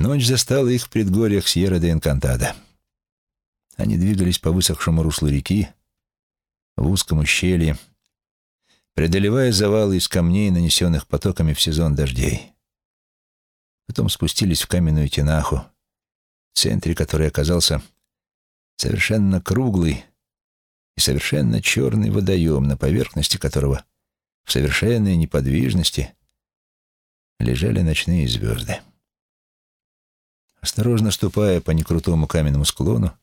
Ночь застала их в предгорьях Сьерра де Энкантада. Они двигались по высохшему руслу реки, в узком ущелье, преодолевая завалы из камней, нанесенных потоками в сезон дождей. Потом спустились в каменную тенаху, в центре которой оказался совершенно круглый и совершенно черный водоем, на поверхности которого в совершенной неподвижности лежали ночные звезды. Осторожно ступая по некрутому каменному склону,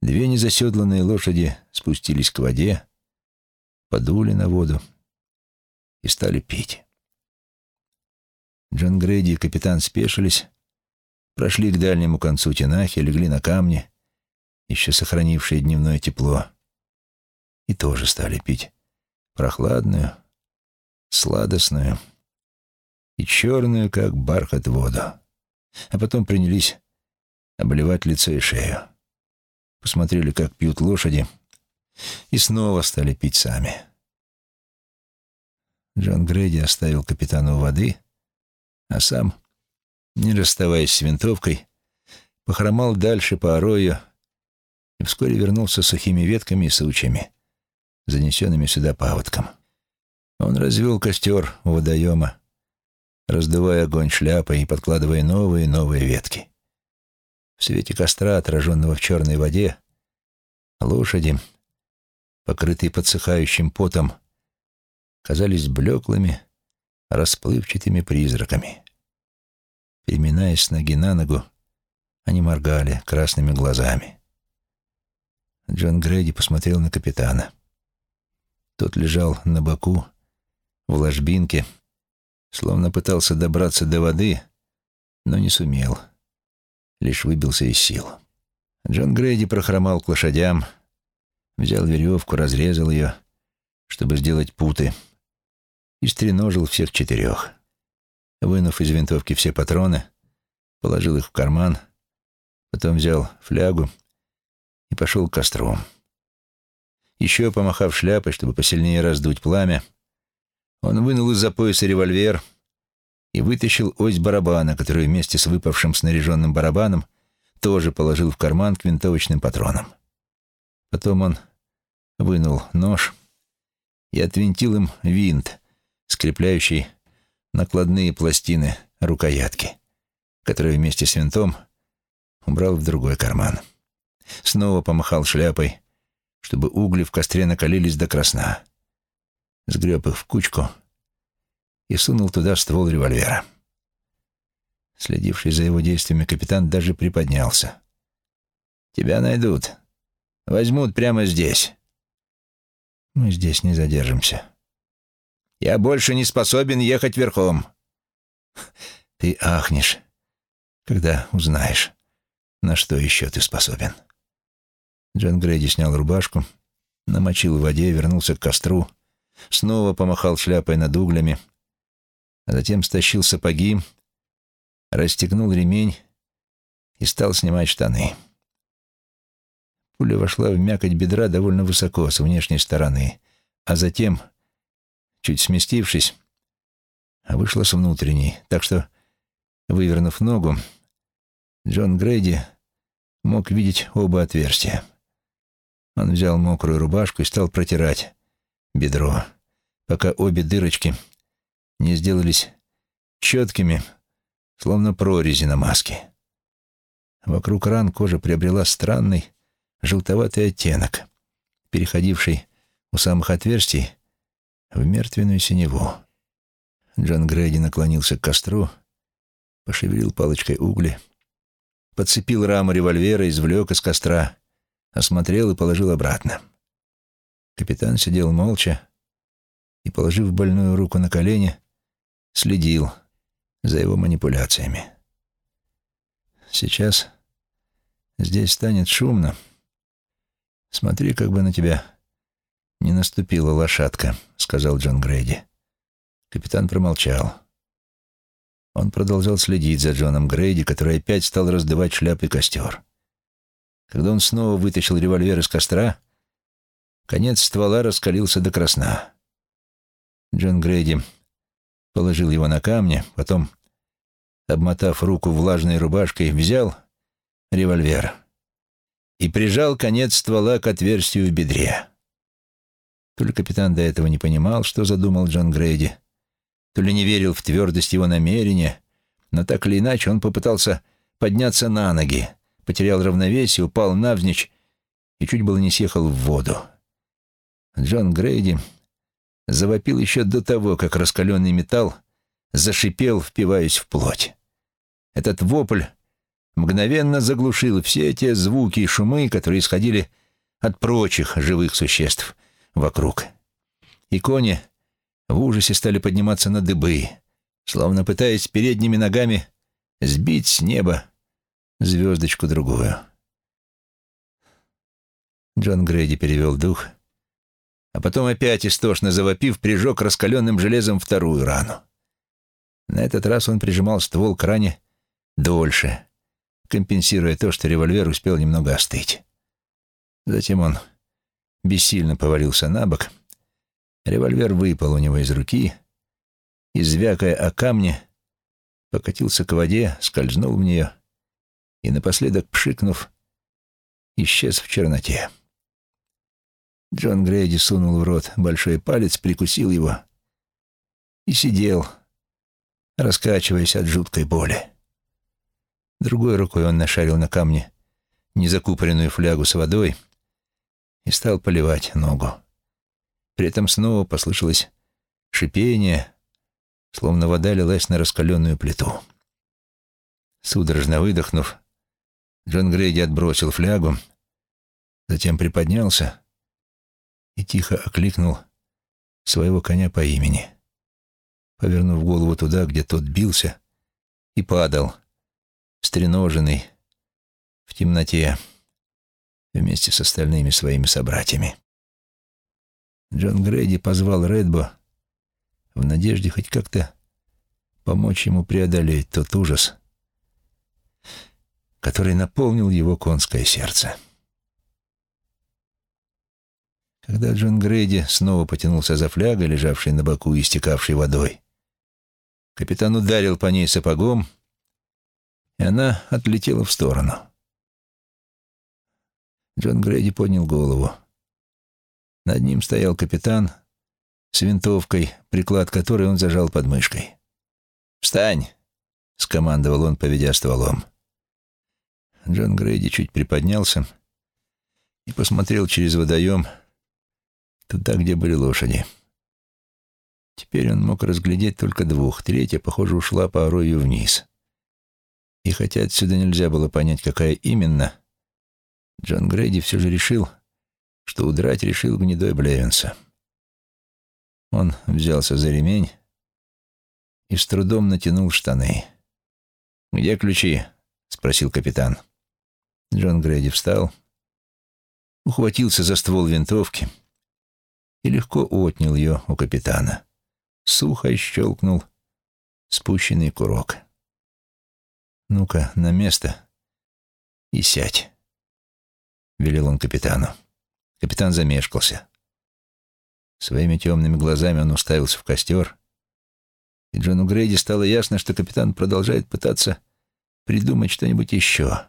две незаседланные лошади спустились к воде, подули на воду и стали пить. Джон Грейди и капитан спешились, прошли к дальнему концу тенахи, легли на камни, еще сохранившие дневное тепло, и тоже стали пить прохладную, сладостную и черную, как бархат, воду. А потом принялись обливать лицо и шею. Посмотрели, как пьют лошади, и снова стали пить сами. Джон Грейди оставил капитану воды, а сам, не расставаясь с винтовкой, похромал дальше по орою и вскоре вернулся с сухими ветками и сучьями, занесенными сюда паводком. Он развел костер у водоема, раздувая огонь шляпой и подкладывая новые и новые ветки. В свете костра, отраженного в черной воде, лошади, покрытые подсыхающим потом, казались блеклыми, расплывчатыми призраками. Переминаясь с ноги на ногу, они моргали красными глазами. Джон Грейди посмотрел на капитана. Тот лежал на боку, в ложбинке, словно пытался добраться до воды, но не сумел. Лишь выбился из сил. Джон Грейди прохромал к лошадям, взял веревку, разрезал ее, чтобы сделать путы, и стреножил всех четырех. Вынув из винтовки все патроны, положил их в карман, потом взял флягу и пошел к костру. Еще помахав шляпой, чтобы посильнее раздуть пламя, он вынул из-за пояса револьвер и вытащил ось барабана, которую вместе с выпавшим снаряженным барабаном тоже положил в карман к винтовочным патронам. Потом он вынул нож и отвинтил им винт, скрепляющий накладные пластины рукоятки, которые вместе с винтом убрал в другой карман. Снова помахал шляпой, чтобы угли в костре накалились до красна сгреб их в кучку и сунул туда ствол револьвера. Следивший за его действиями капитан даже приподнялся. «Тебя найдут. Возьмут прямо здесь». «Мы здесь не задержимся». «Я больше не способен ехать верхом». «Ты ахнешь, когда узнаешь, на что еще ты способен». Джон Грейди снял рубашку, намочил в воде, вернулся к костру — снова помахал шляпой над углями, а затем стащил сапоги, расстегнул ремень и стал снимать штаны. Пуля вошла в мякоть бедра довольно высоко, с внешней стороны, а затем, чуть сместившись, вышла с внутренней, так что, вывернув ногу, Джон Грейди мог видеть оба отверстия. Он взял мокрую рубашку и стал протирать бедро, пока обе дырочки не сделались четкими, словно прорези на маске. Вокруг ран кожа приобрела странный желтоватый оттенок, переходивший у самых отверстий в мертвенную синеву. Джон Грейди наклонился к костру, пошевелил палочкой угли, подцепил раму револьвера, извлек из костра, осмотрел и положил обратно. Капитан сидел молча и, положив больную руку на колени, следил за его манипуляциями. «Сейчас здесь станет шумно. Смотри, как бы на тебя не наступила лошадка», — сказал Джон Грейди. Капитан промолчал. Он продолжал следить за Джоном Грейди, который опять стал раздавать шляпы костер. Когда он снова вытащил револьвер из костра, Конец ствола раскалился до красна. Джон Грейди положил его на камни, потом обмотав руку влажной рубашкой, взял револьвер и прижал конец ствола к отверстию в бедре. То ли капитан до этого не понимал, что задумал Джон Грейди, то ли не верил в твердость его намерения, но так или иначе он попытался подняться на ноги, потерял равновесие, упал навзничь и чуть было не съехал в воду. Джон Грейди завопил еще до того, как раскаленный металл зашипел, впиваясь в плоть. Этот вопль мгновенно заглушил все те звуки и шумы, которые исходили от прочих живых существ вокруг. И кони в ужасе стали подниматься на дыбы, словно пытаясь передними ногами сбить с неба звездочку другую. Джон Грейди перевел дух, а потом опять истошно завопив, прижег раскаленным железом вторую рану. На этот раз он прижимал ствол к ране дольше, компенсируя то, что револьвер успел немного остыть. Затем он бессильно повалился на бок, револьвер выпал у него из руки и, звякая о камне, покатился к воде, скользнул в нее и, напоследок пшикнув, исчез в черноте. Джон Грейди сунул в рот большой палец, прикусил его и сидел, раскачиваясь от жуткой боли. Другой рукой он нашарил на камне незакупоренную флягу с водой и стал поливать ногу. При этом снова послышалось шипение, словно вода лилась на раскаленную плиту. Судорожно выдохнув, Джон Грейди отбросил флягу, затем приподнялся и тихо окликнул своего коня по имени, повернув голову туда, где тот бился, и падал, стреноженный, в темноте, вместе с остальными своими собратьями. Джон Грейди позвал Редбо в надежде хоть как-то помочь ему преодолеть тот ужас, который наполнил его конское сердце. Когда Джон Грейди снова потянулся за флягой, лежавшей на боку и истекавшей водой, капитан ударил по ней сапогом, и она отлетела в сторону. Джон Грейди поднял голову. Над ним стоял капитан с винтовкой, приклад которой он зажал под мышкой. «Встань!» — скомандовал он, поведя стволом. Джон Грейди чуть приподнялся и посмотрел через водоем туда, где были лошади. Теперь он мог разглядеть только двух, третья, похоже, ушла по орою вниз. И хотя отсюда нельзя было понять, какая именно, Джон Грейди все же решил, что удрать решил гнедой Блевинса. Он взялся за ремень и с трудом натянул штаны. «Где ключи?» — спросил капитан. Джон Грейди встал, ухватился за ствол винтовки и легко отнял ее у капитана. Сухо щелкнул спущенный курок. «Ну-ка, на место и сядь», — велел он капитану. Капитан замешкался. Своими темными глазами он уставился в костер, и Джону Грейди стало ясно, что капитан продолжает пытаться придумать что-нибудь еще.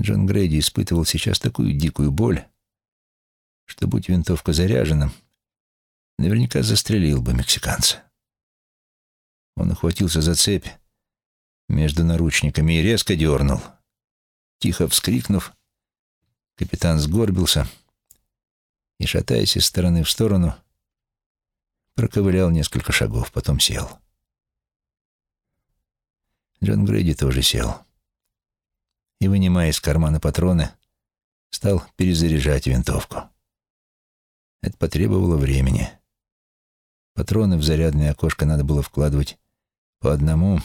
Джон Грейди испытывал сейчас такую дикую боль, что, будь винтовка заряжена, наверняка застрелил бы мексиканца. Он ухватился за цепь между наручниками и резко дернул. Тихо вскрикнув, капитан сгорбился и, шатаясь из стороны в сторону, проковылял несколько шагов, потом сел. Джон Грейди тоже сел и, вынимая из кармана патроны, стал перезаряжать винтовку. Это потребовало времени. Патроны в зарядное окошко надо было вкладывать по одному.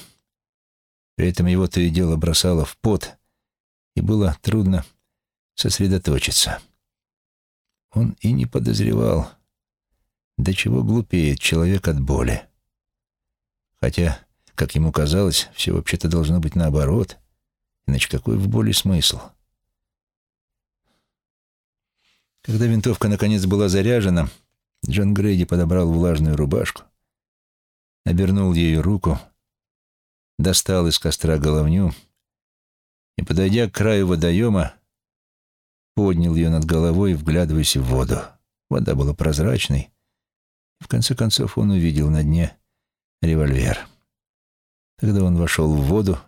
При этом его то и дело бросало в пот, и было трудно сосредоточиться. Он и не подозревал, до чего глупеет человек от боли. Хотя, как ему казалось, все вообще-то должно быть наоборот — Иначе какой в боли смысл? Когда винтовка наконец была заряжена, Джон Грейди подобрал влажную рубашку обернул ее руку, достал из костра головню и, подойдя к краю водоема, поднял ее над головой, вглядываясь в воду. Вода была прозрачной, и в конце концов он увидел на дне револьвер. Тогда он вошел в воду,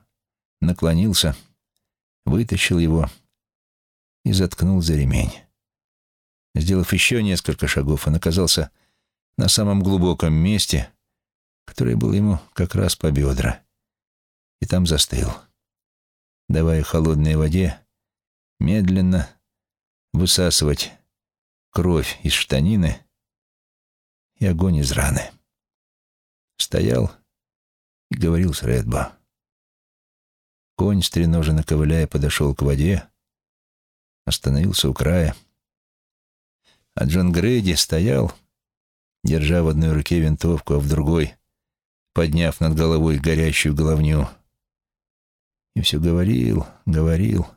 наклонился, вытащил его и заткнул за ремень. Сделав еще несколько шагов, он оказался на самом глубоком месте, которое было ему как раз по бедра, и там застыл, давая холодной воде медленно высасывать кровь из штанины и огонь из раны. Стоял и говорил с Редбо. Конь, стреноженно ковыляя, подошел к воде, остановился у края. А Джон Грейди стоял, держа в одной руке винтовку, а в другой, подняв над головой горящую головню. И все говорил, говорил,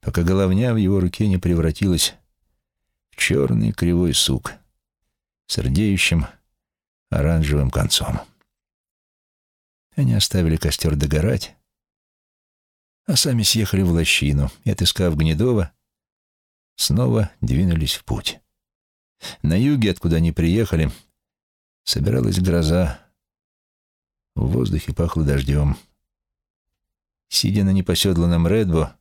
пока головня в его руке не превратилась в черный кривой сук с рдеющим оранжевым концом. Они оставили костер догорать, а сами съехали в лощину и, отыскав Гнедова, снова двинулись в путь. На юге, откуда они приехали, собиралась гроза. В воздухе пахло дождем. Сидя на непоседланном Редбо,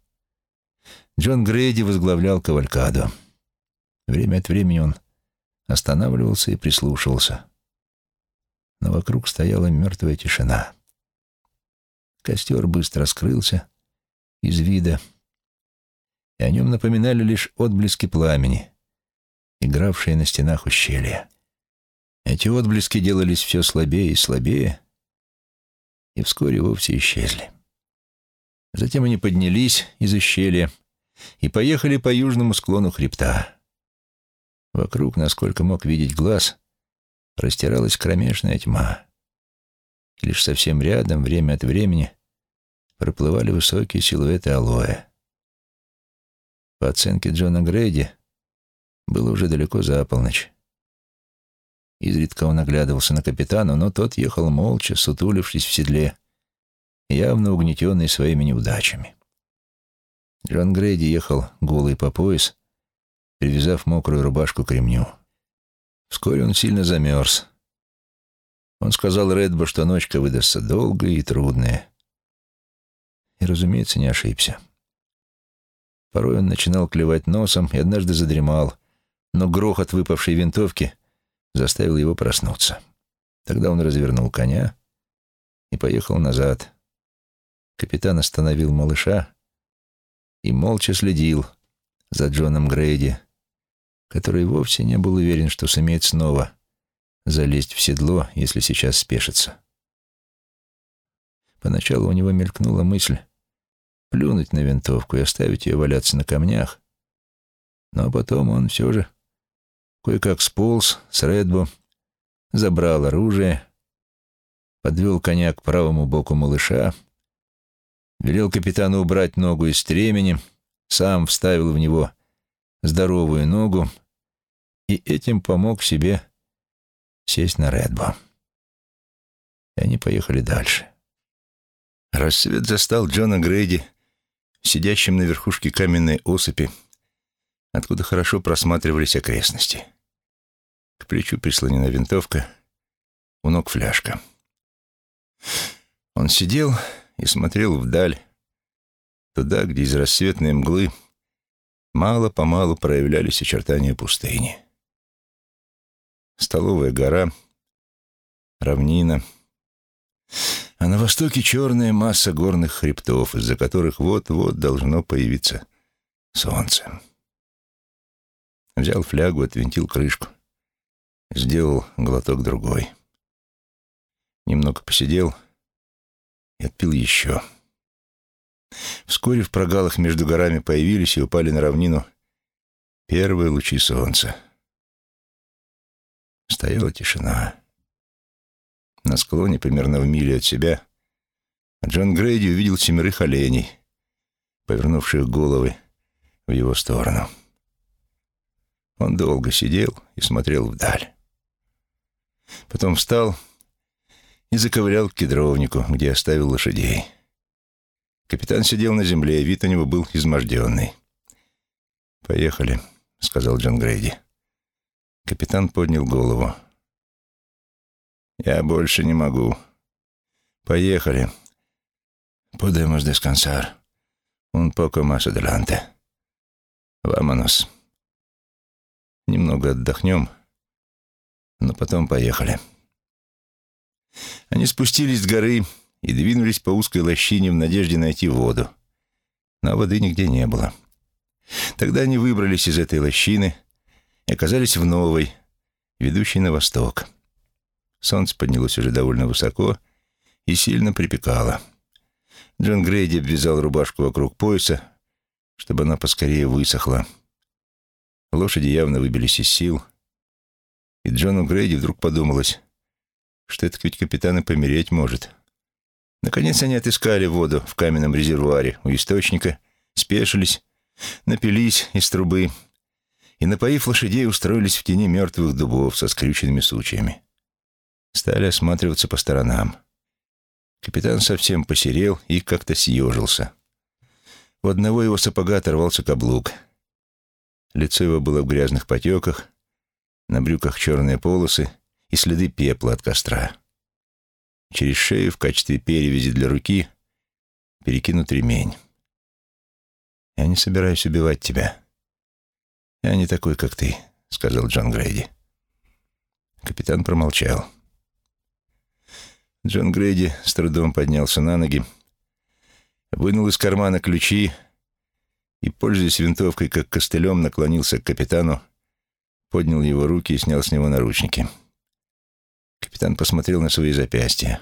Джон Грейди возглавлял кавалькаду. Время от времени он останавливался и прислушивался. Но вокруг стояла мертвая тишина. Костер быстро скрылся из вида, и о нем напоминали лишь отблески пламени, игравшие на стенах ущелья. Эти отблески делались все слабее и слабее, и вскоре вовсе исчезли. Затем они поднялись из ущелья и поехали по южному склону хребта. Вокруг, насколько мог видеть глаз, простиралась кромешная тьма. лишь совсем рядом, время от времени, проплывали высокие силуэты алоэ. По оценке Джона Грейди, было уже далеко за полночь. Изредка он оглядывался на капитана, но тот ехал молча, сутулившись в седле, явно угнетенный своими неудачами. Джон Грейди ехал голый по пояс, привязав мокрую рубашку к ремню. Вскоре он сильно замерз. Он сказал Редбо, что ночка выдастся долгая и трудная. И, разумеется, не ошибся. Порой он начинал клевать носом и однажды задремал, но грохот выпавшей винтовки заставил его проснуться. Тогда он развернул коня и поехал назад. Капитан остановил малыша и молча следил за Джоном Грейди, который вовсе не был уверен, что сумеет снова залезть в седло, если сейчас спешится. Поначалу у него мелькнула мысль плюнуть на винтовку и оставить ее валяться на камнях, но потом он все же кое-как сполз с Редбо, забрал оружие, подвел коня к правому боку малыша, велел капитану убрать ногу из стремени, сам вставил в него здоровую ногу и этим помог себе сесть на Редбо. И они поехали дальше. Рассвет застал Джона Грейди, сидящим на верхушке каменной осыпи, откуда хорошо просматривались окрестности. К плечу прислонена винтовка, у ног фляжка. Он сидел и смотрел вдаль, туда, где из рассветной мглы мало-помалу проявлялись очертания пустыни. Столовая гора, равнина, а на востоке черная масса горных хребтов, из-за которых вот-вот должно появиться солнце. Взял флягу, отвинтил крышку, сделал глоток другой. Немного посидел и отпил еще. Вскоре в прогалах между горами появились и упали на равнину первые лучи солнца. Стояла тишина. На склоне, примерно в миле от себя, Джон Грейди увидел семерых оленей, повернувших головы в его сторону. Он долго сидел и смотрел вдаль. Потом встал и заковылял к кедровнику, где оставил лошадей. Капитан сидел на земле, вид у него был изможденный. «Поехали», — сказал Джон Грейди. Капитан поднял голову. «Я больше не могу. Поехали. Podemos descansar. Un poco más adelante. Vámonos. Немного отдохнем, но потом поехали». Они спустились с горы и двинулись по узкой лощине в надежде найти воду. Но воды нигде не было. Тогда они выбрались из этой лощины и оказались в новой, ведущей на восток. Солнце поднялось уже довольно высоко и сильно припекало. Джон Грейди обвязал рубашку вокруг пояса, чтобы она поскорее высохла. Лошади явно выбились из сил, и Джону Грейди вдруг подумалось, что это ведь капитан и помереть может. Наконец они отыскали воду в каменном резервуаре у источника, спешились, напились из трубы и, напоив лошадей, устроились в тени мертвых дубов со скрюченными сучьями. Стали осматриваться по сторонам. Капитан совсем посерел и как-то съежился. У одного его сапога оторвался каблук. Лицо его было в грязных потеках, на брюках черные полосы и следы пепла от костра. Через шею в качестве перевязи для руки перекинут ремень. «Я не собираюсь убивать тебя. Я не такой, как ты», — сказал Джон Грейди. Капитан промолчал. Джон Грейди с трудом поднялся на ноги, вынул из кармана ключи и, пользуясь винтовкой как костылем, наклонился к капитану, поднял его руки и снял с него наручники. Капитан посмотрел на свои запястья.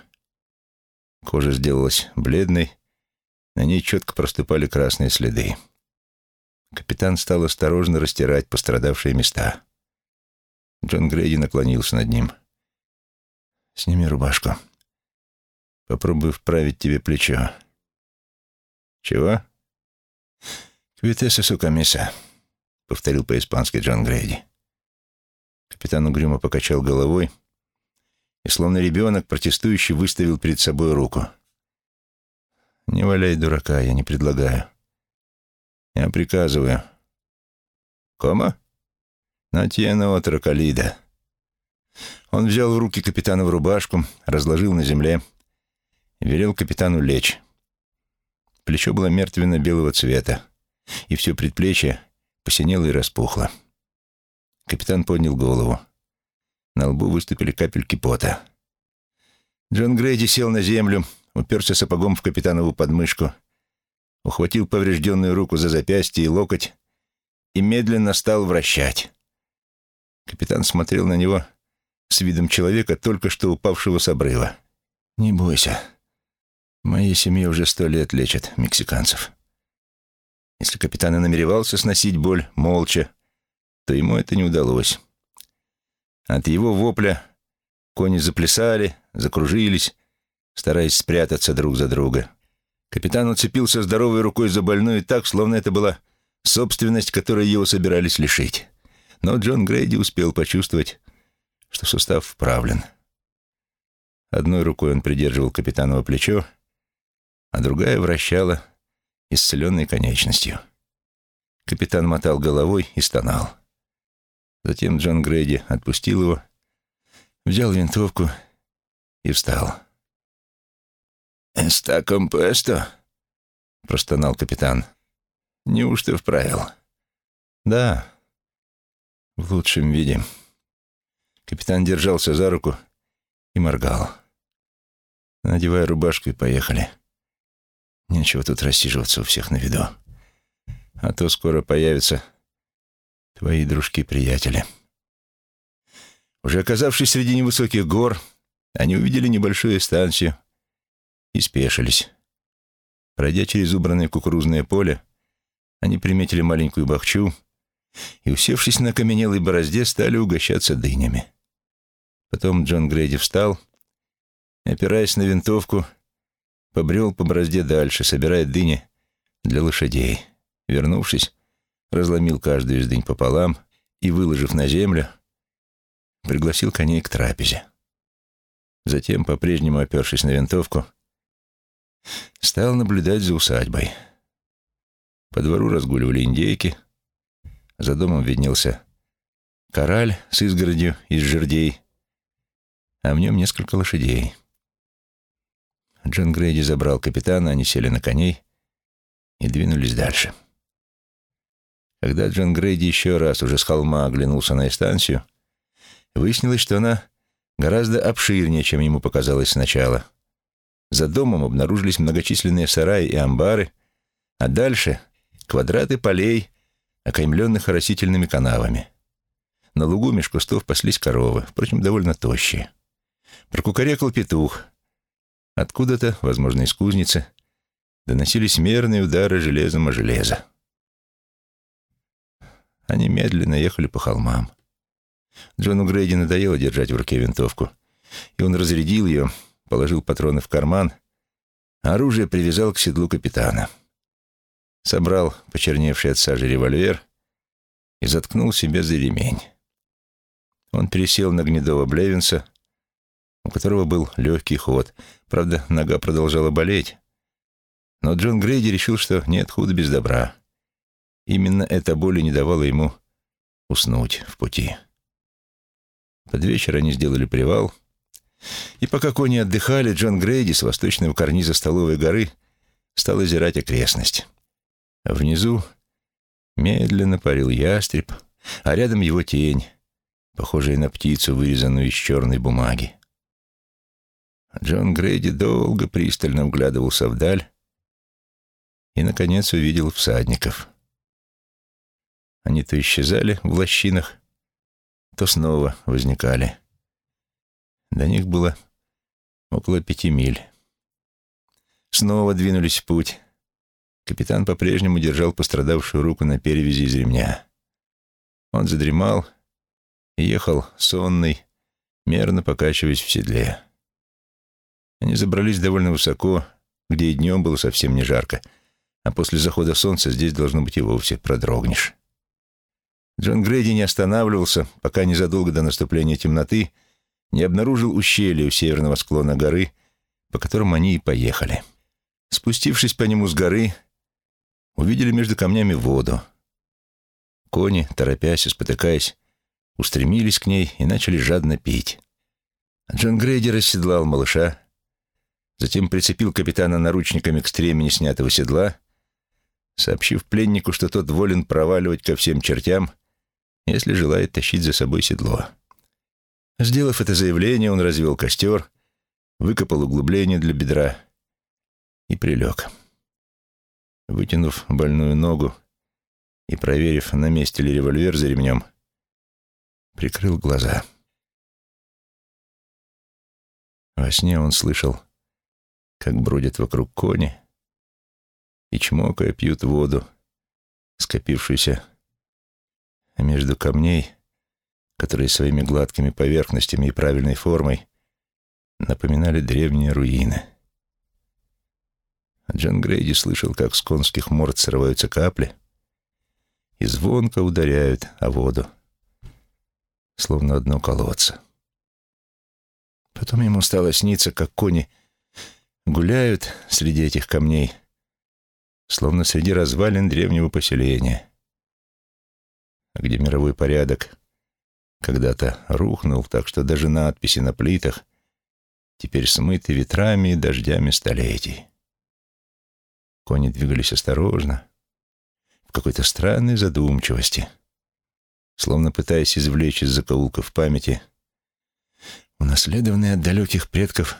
Кожа сделалась бледной, на ней четко проступали красные следы. Капитан стал осторожно растирать пострадавшие места. Джон Грейди наклонился над ним. «Сними рубашку. Попробую вправить тебе плечо». «Чего?» «Квитеса сукамиса», — повторил по-испански Джон Грейди. Капитан угрюмо покачал головой и, словно ребенок, протестующий, выставил перед собой руку. «Не валяй дурака, я не предлагаю. Я приказываю». «Кома?» «Натьена отра калида». Он взял в руки капитана рубашку, разложил на земле велел капитану лечь. Плечо было мертвенно-белого цвета, и все предплечье посинело и распухло. Капитан поднял голову. На лбу выступили капельки пота. Джон Грейди сел на землю, уперся сапогом в капитанову подмышку, ухватил поврежденную руку за запястье и локоть и медленно стал вращать. Капитан смотрел на него с видом человека, только что упавшего с обрыва. «Не бойся. Моей семье уже сто лет лечат мексиканцев». Если капитан и намеревался сносить боль молча, то ему это не удалось. От его вопля кони заплясали, закружились, стараясь спрятаться друг за друга. Капитан уцепился здоровой рукой за больную так, словно это была собственность, которой его собирались лишить. Но Джон Грейди успел почувствовать, что сустав вправлен. Одной рукой он придерживал капитаново плечо, а другая вращала исцеленной конечностью. Капитан мотал головой и стонал. Затем Джон Грейди отпустил его, взял винтовку и встал. «Эста компесто?» — простонал капитан. «Неужто вправил?» «Да, в лучшем виде». Капитан держался за руку и моргал. «Надевай рубашку и поехали. Нечего тут рассиживаться у всех на виду. А то скоро появится твои дружки-приятели. Уже оказавшись среди невысоких гор, они увидели небольшую станцию и спешились. Пройдя через убранное кукурузное поле, они приметили маленькую бахчу и, усевшись на каменелой борозде, стали угощаться дынями. Потом Джон Грейди встал и, опираясь на винтовку, побрел по борозде дальше, собирая дыни для лошадей. Вернувшись, разломил каждую из дынь пополам и, выложив на землю, пригласил коней к трапезе. Затем, по-прежнему опершись на винтовку, стал наблюдать за усадьбой. По двору разгуливали индейки, за домом виднелся кораль с изгородью из жердей, а в нем несколько лошадей. Джон Грейди забрал капитана, они сели на коней и двинулись дальше. Когда Джон Грейди еще раз уже с холма оглянулся на эстанцию, выяснилось, что она гораздо обширнее, чем ему показалось сначала. За домом обнаружились многочисленные сараи и амбары, а дальше — квадраты полей, окаймленных растительными канавами. На лугу меж кустов паслись коровы, впрочем, довольно тощие. Прокукарекал петух. Откуда-то, возможно, из кузницы, доносились мерные удары железом о железо. Они медленно ехали по холмам. Джону Грейди надоело держать в руке винтовку, и он разрядил ее, положил патроны в карман, а оружие привязал к седлу капитана. Собрал почерневший от сажи револьвер и заткнул себе за ремень. Он пересел на гнедого Блевинса, у которого был легкий ход. Правда, нога продолжала болеть. Но Джон Грейди решил, что нет худа без добра. Именно эта боль и не давала ему уснуть в пути. Под вечер они сделали привал, и пока кони отдыхали, Джон Грейди с восточного карниза столовой горы стал озирать окрестность. Внизу медленно парил ястреб, а рядом его тень, похожая на птицу, вырезанную из черной бумаги. Джон Грейди долго пристально вглядывался вдаль и, наконец, увидел всадников. Они то исчезали в лощинах, то снова возникали. До них было около пяти миль. Снова двинулись в путь. Капитан по-прежнему держал пострадавшую руку на перевязи из ремня. Он задремал и ехал сонный, мерно покачиваясь в седле. Они забрались довольно высоко, где и днем было совсем не жарко, а после захода солнца здесь должно быть и вовсе продрогнешь. Джон Грейди не останавливался, пока незадолго до наступления темноты не обнаружил ущелье у северного склона горы, по которому они и поехали. Спустившись по нему с горы, увидели между камнями воду. Кони, торопясь и спотыкаясь, устремились к ней и начали жадно пить. Джон Грейди расседлал малыша, затем прицепил капитана наручниками к стремени снятого седла, сообщив пленнику, что тот волен проваливать ко всем чертям — если желает тащить за собой седло. Сделав это заявление, он развел костер, выкопал углубление для бедра и прилег. Вытянув больную ногу и проверив, на месте ли револьвер за ремнем, прикрыл глаза. Во сне он слышал, как бродят вокруг кони и, чмокая, пьют воду, скопившуюся между камней, которые своими гладкими поверхностями и правильной формой напоминали древние руины. Джон Грейди слышал, как с конских морд срываются капли и звонко ударяют о воду, словно одно колодца. Потом ему стало сниться, как кони гуляют среди этих камней, словно среди развалин древнего поселения где мировой порядок когда-то рухнул, так что даже надписи на плитах теперь смыты ветрами и дождями столетий. Кони двигались осторожно, в какой-то странной задумчивости, словно пытаясь извлечь из закоулков памяти унаследованные от далеких предков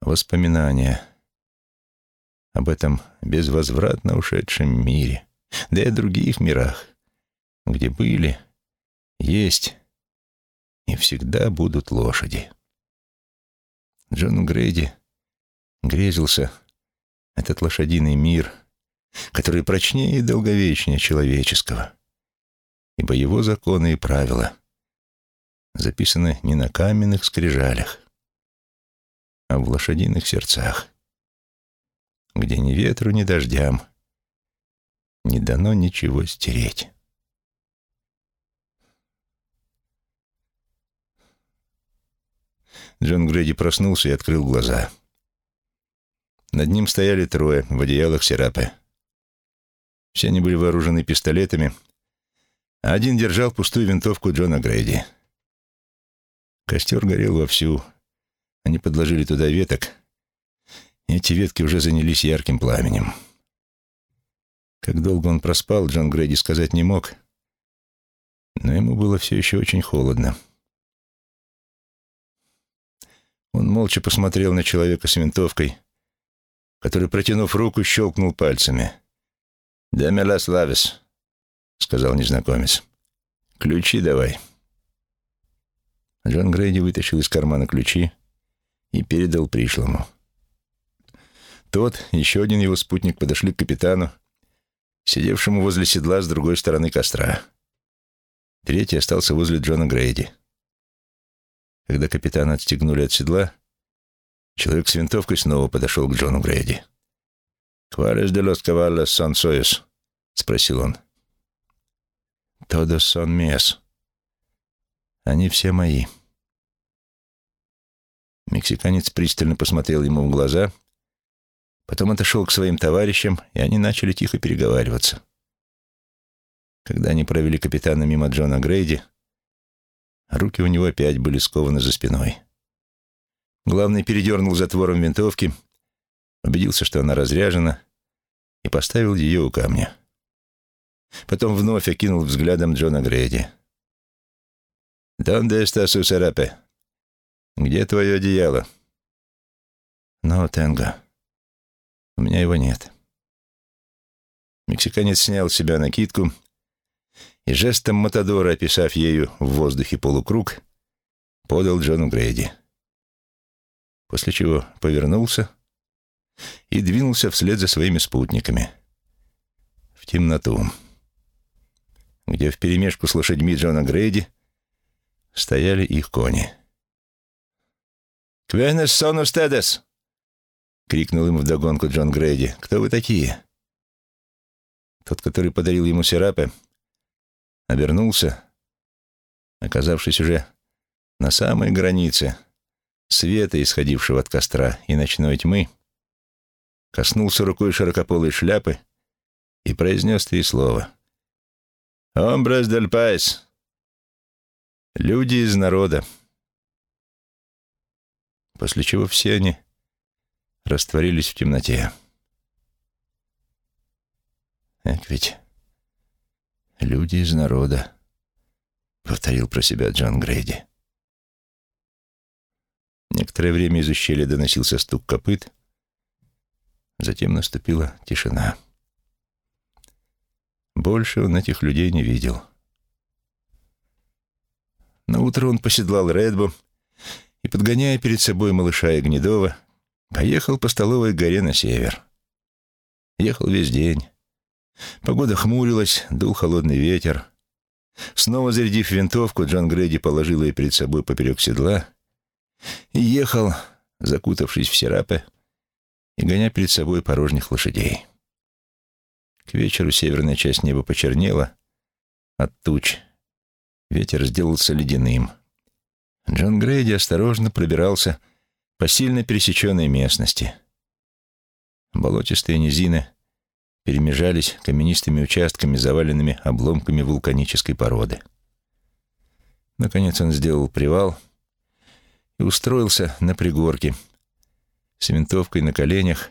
воспоминания об этом безвозвратно ушедшем мире, да и о других мирах, где были, есть и всегда будут лошади. Джону Грейди грезился этот лошадиный мир, который прочнее и долговечнее человеческого, ибо его законы и правила записаны не на каменных скрижалях, а в лошадиных сердцах, где ни ветру, ни дождям не дано ничего стереть. Джон Грейди проснулся и открыл глаза. Над ним стояли трое в одеялах серапы. Все они были вооружены пистолетами, а один держал пустую винтовку Джона Грейди. Костер горел вовсю. Они подложили туда веток, и эти ветки уже занялись ярким пламенем. Как долго он проспал, Джон Грейди сказать не мог, но ему было все еще очень холодно. Он молча посмотрел на человека с винтовкой, который, протянув руку, щелкнул пальцами. «Даме лас лавис», — сказал незнакомец. «Ключи давай». Джон Грейди вытащил из кармана ключи и передал пришлому. Тот, еще один его спутник подошли к капитану, сидевшему возле седла с другой стороны костра. Третий остался возле Джона Грейди. Когда капитана отстегнули от седла, человек с винтовкой снова подошел к Джону Грейди. «Квалес де лос кавалес сон союз?» — спросил он. «Тодос сон мес. Они все мои». Мексиканец пристально посмотрел ему в глаза, потом отошел к своим товарищам, и они начали тихо переговариваться. Когда они провели капитана мимо Джона Грейди, Руки у него опять были скованы за спиной. Главный передернул затвором винтовки, убедился, что она разряжена, и поставил ее у камня. Потом вновь окинул взглядом Джона Грейди. «Донде эстасу серапе? Где твое одеяло?» «Но, Тенго, у меня его нет». Мексиканец снял с себя накидку и жестом Матадора, описав ею в воздухе полукруг, подал Джону Грейди. После чего повернулся и двинулся вслед за своими спутниками. В темноту, где вперемешку с лошадьми Джона Грейди стояли их кони. «Квенес сон устедес!» — крикнул ему вдогонку Джон Грейди. «Кто вы такие?» Тот, который подарил ему серапе, — обернулся, оказавшись уже на самой границе света, исходившего от костра и ночной тьмы, коснулся рукой широкополой шляпы и произнес три слова. «Hombres del país» — «Люди из народа». После чего все они растворились в темноте. Эх ведь... «Люди из народа», — повторил про себя Джон Грейди. Некоторое время из ущелья доносился стук копыт, затем наступила тишина. Больше он этих людей не видел. На утро он поседлал Редбу и, подгоняя перед собой малыша и Гнедова, поехал по столовой горе на север. Ехал весь день. Погода хмурилась, дул холодный ветер. Снова зарядив винтовку, Джон Грейди положил ее перед собой поперек седла и ехал, закутавшись в серапы и гоня перед собой порожних лошадей. К вечеру северная часть неба почернела от туч. Ветер сделался ледяным. Джон Грейди осторожно пробирался по сильно пересеченной местности. Болотистые низины — перемежались каменистыми участками, заваленными обломками вулканической породы. Наконец он сделал привал и устроился на пригорке с винтовкой на коленях,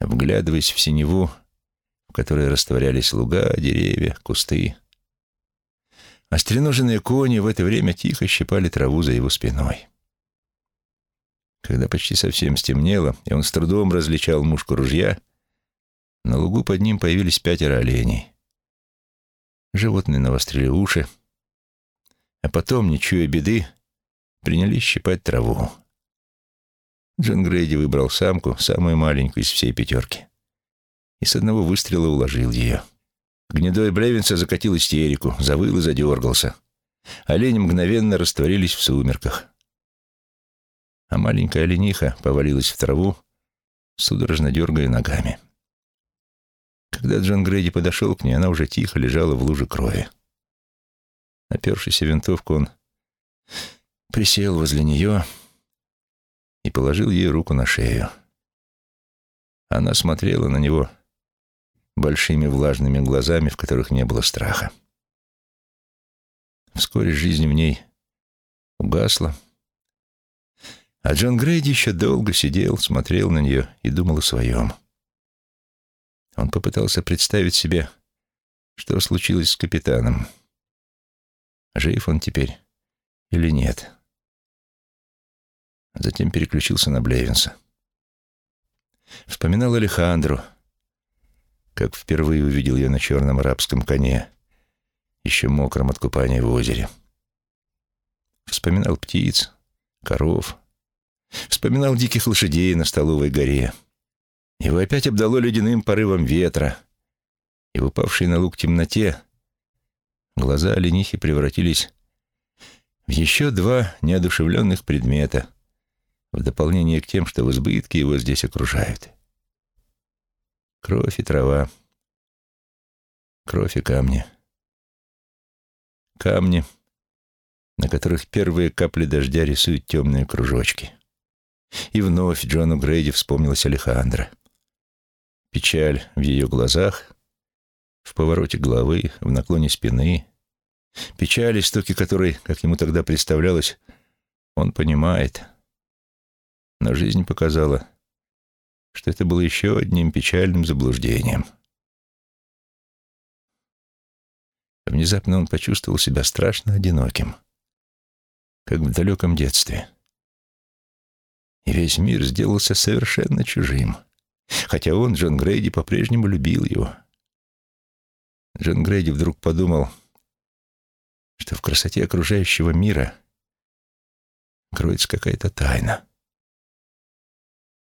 вглядываясь в синеву, в которой растворялись луга, деревья, кусты. А стреноженные кони в это время тихо щипали траву за его спиной. Когда почти совсем стемнело, и он с трудом различал мушку ружья — на лугу под ним появились пятеро оленей. Животные навострили уши, а потом, не чуя беды, принялись щипать траву. Джон Грейди выбрал самку, самую маленькую из всей пятерки, и с одного выстрела уложил ее. Гнедой Бревенса закатил истерику, завыл и задергался. Олени мгновенно растворились в сумерках. А маленькая олениха повалилась в траву, судорожно дергая ногами. Когда Джон Грейди подошел к ней, она уже тихо лежала в луже крови. Опершись о винтовку, он присел возле нее и положил ей руку на шею. Она смотрела на него большими влажными глазами, в которых не было страха. Вскоре жизнь в ней угасла, а Джон Грейди еще долго сидел, смотрел на нее и думал о своем. Он попытался представить себе, что случилось с капитаном. Жив он теперь или нет? Затем переключился на Блевинса. Вспоминал Алехандру, как впервые увидел ее на черном арабском коне, еще мокром от купания в озере. Вспоминал птиц, коров, вспоминал диких лошадей на столовой горе. Его опять обдало ледяным порывом ветра, и в упавшей на луг темноте глаза оленихи превратились в еще два неодушевленных предмета, в дополнение к тем, что в избытке его здесь окружают. Кровь и трава, кровь и камни. Камни, на которых первые капли дождя рисуют темные кружочки. И вновь Джону Грейди вспомнилась Алехандра. Печаль в ее глазах, в повороте головы, в наклоне спины. Печаль, истоки которой, как ему тогда представлялось, он понимает. Но жизнь показала, что это было еще одним печальным заблуждением. Внезапно он почувствовал себя страшно одиноким, как в далеком детстве. И весь мир сделался совершенно чужим, хотя он, Джон Грейди, по-прежнему любил его. Джон Грейди вдруг подумал, что в красоте окружающего мира кроется какая-то тайна.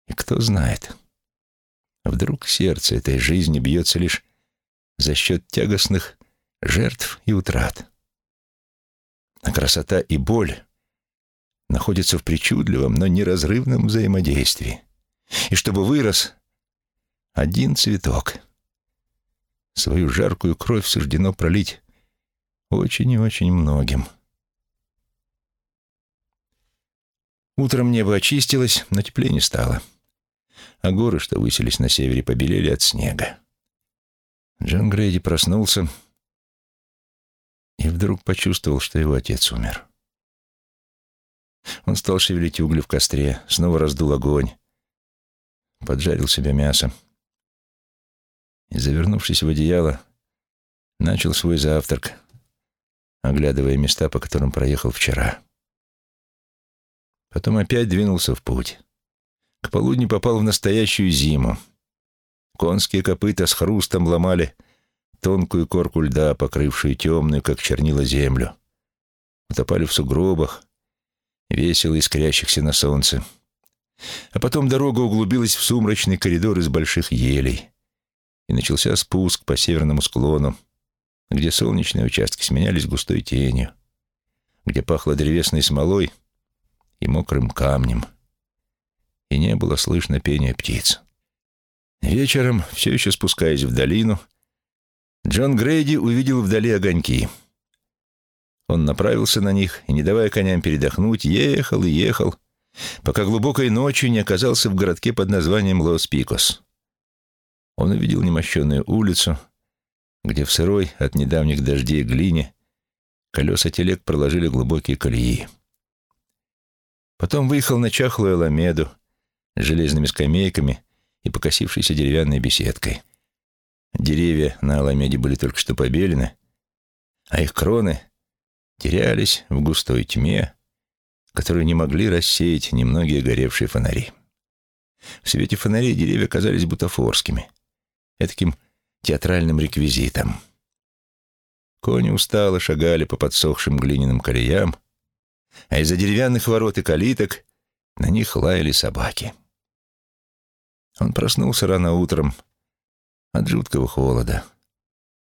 И кто знает, вдруг сердце этой жизни бьется лишь за счет тягостных жертв и утрат. А красота и боль находятся в причудливом, но неразрывном взаимодействии. И чтобы вырос один цветок — Свою жаркую кровь суждено пролить очень и очень многим. Утром небо очистилось, но теплее не стало. А горы, что высились на севере, побелели от снега. Джон Грейди проснулся и вдруг почувствовал, что его отец умер. Он стал шевелить угли в костре, снова раздул огонь, поджарил себе мясо и, завернувшись в одеяло, начал свой завтрак, оглядывая места, по которым проехал вчера. Потом опять двинулся в путь. К полудню попал в настоящую зиму. Конские копыта с хрустом ломали тонкую корку льда, покрывшую темную, как чернила, землю. Утопали в сугробах, весело искрящихся на солнце. А потом дорога углубилась в сумрачный коридор из больших елей и начался спуск по северному склону, где солнечные участки сменялись густой тенью, где пахло древесной смолой и мокрым камнем, и не было слышно пения птиц. Вечером, все еще спускаясь в долину, Джон Грейди увидел вдали огоньки. Он направился на них и, не давая коням передохнуть, ехал и ехал, пока глубокой ночью не оказался в городке под названием Лос-Пикос. Он увидел немощенную улицу, где в сырой от недавних дождей глине колеса телег проложили глубокие колеи. Потом выехал на чахлую аламеду с железными скамейками и покосившейся деревянной беседкой. Деревья на аламеде были только что побелены, а их кроны терялись в густой тьме, которую не могли рассеять немногие горевшие фонари. В свете фонарей деревья казались бутафорскими этаким театральным реквизитом. Кони устало шагали по подсохшим глиняным колеям, а из-за деревянных ворот и калиток на них лаяли собаки. Он проснулся рано утром от жуткого холода.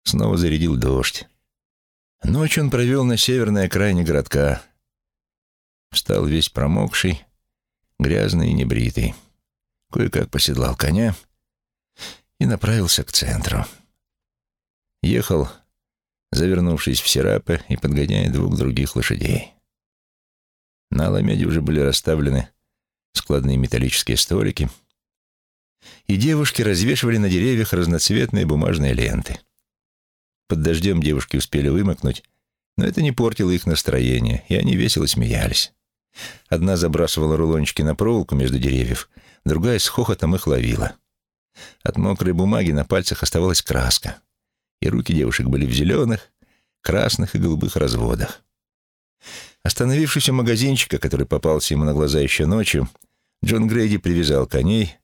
Снова зарядил дождь. Ночь он провел на северной окраине городка. Встал весь промокший, грязный и небритый. Кое-как поседлал коня — и направился к центру. Ехал, завернувшись в серапы и подгоняя двух других лошадей. На Аламеде уже были расставлены складные металлические столики, и девушки развешивали на деревьях разноцветные бумажные ленты. Под дождем девушки успели вымокнуть, но это не портило их настроение, и они весело смеялись. Одна забрасывала рулончики на проволоку между деревьев, другая с хохотом их ловила. От мокрой бумаги на пальцах оставалась краска, и руки девушек были в зеленых, красных и голубых разводах. Остановившись у магазинчика, который попался ему на глаза еще ночью, Джон Грейди привязал коней,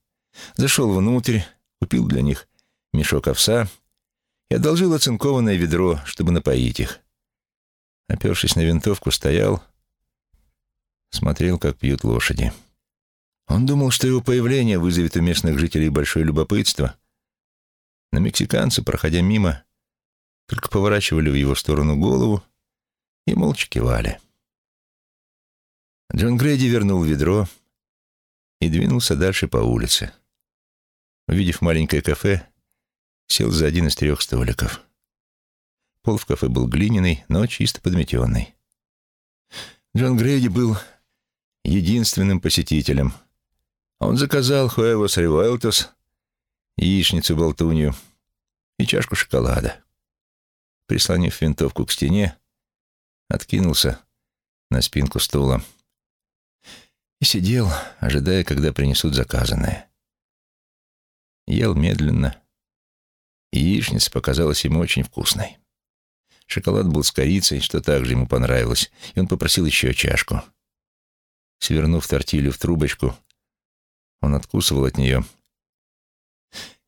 зашел внутрь, купил для них мешок овса и одолжил оцинкованное ведро, чтобы напоить их. Опершись на винтовку, стоял, смотрел, как пьют лошади. Он думал, что его появление вызовет у местных жителей большое любопытство, но мексиканцы, проходя мимо, только поворачивали в его сторону голову и молча кивали. Джон Грейди вернул ведро и двинулся дальше по улице. Увидев маленькое кафе, сел за один из трех столиков. Пол в кафе был глиняный, но чисто подметенный. Джон Грейди был единственным посетителем. Он заказал хуэвос ревуэлтос, яичницу-болтунью и чашку шоколада. Прислонив винтовку к стене, откинулся на спинку стула и сидел, ожидая, когда принесут заказанное. Ел медленно, яичница показалась ему очень вкусной. Шоколад был с корицей, что также ему понравилось, и он попросил еще чашку. Свернув тортилью в трубочку, он откусывал от нее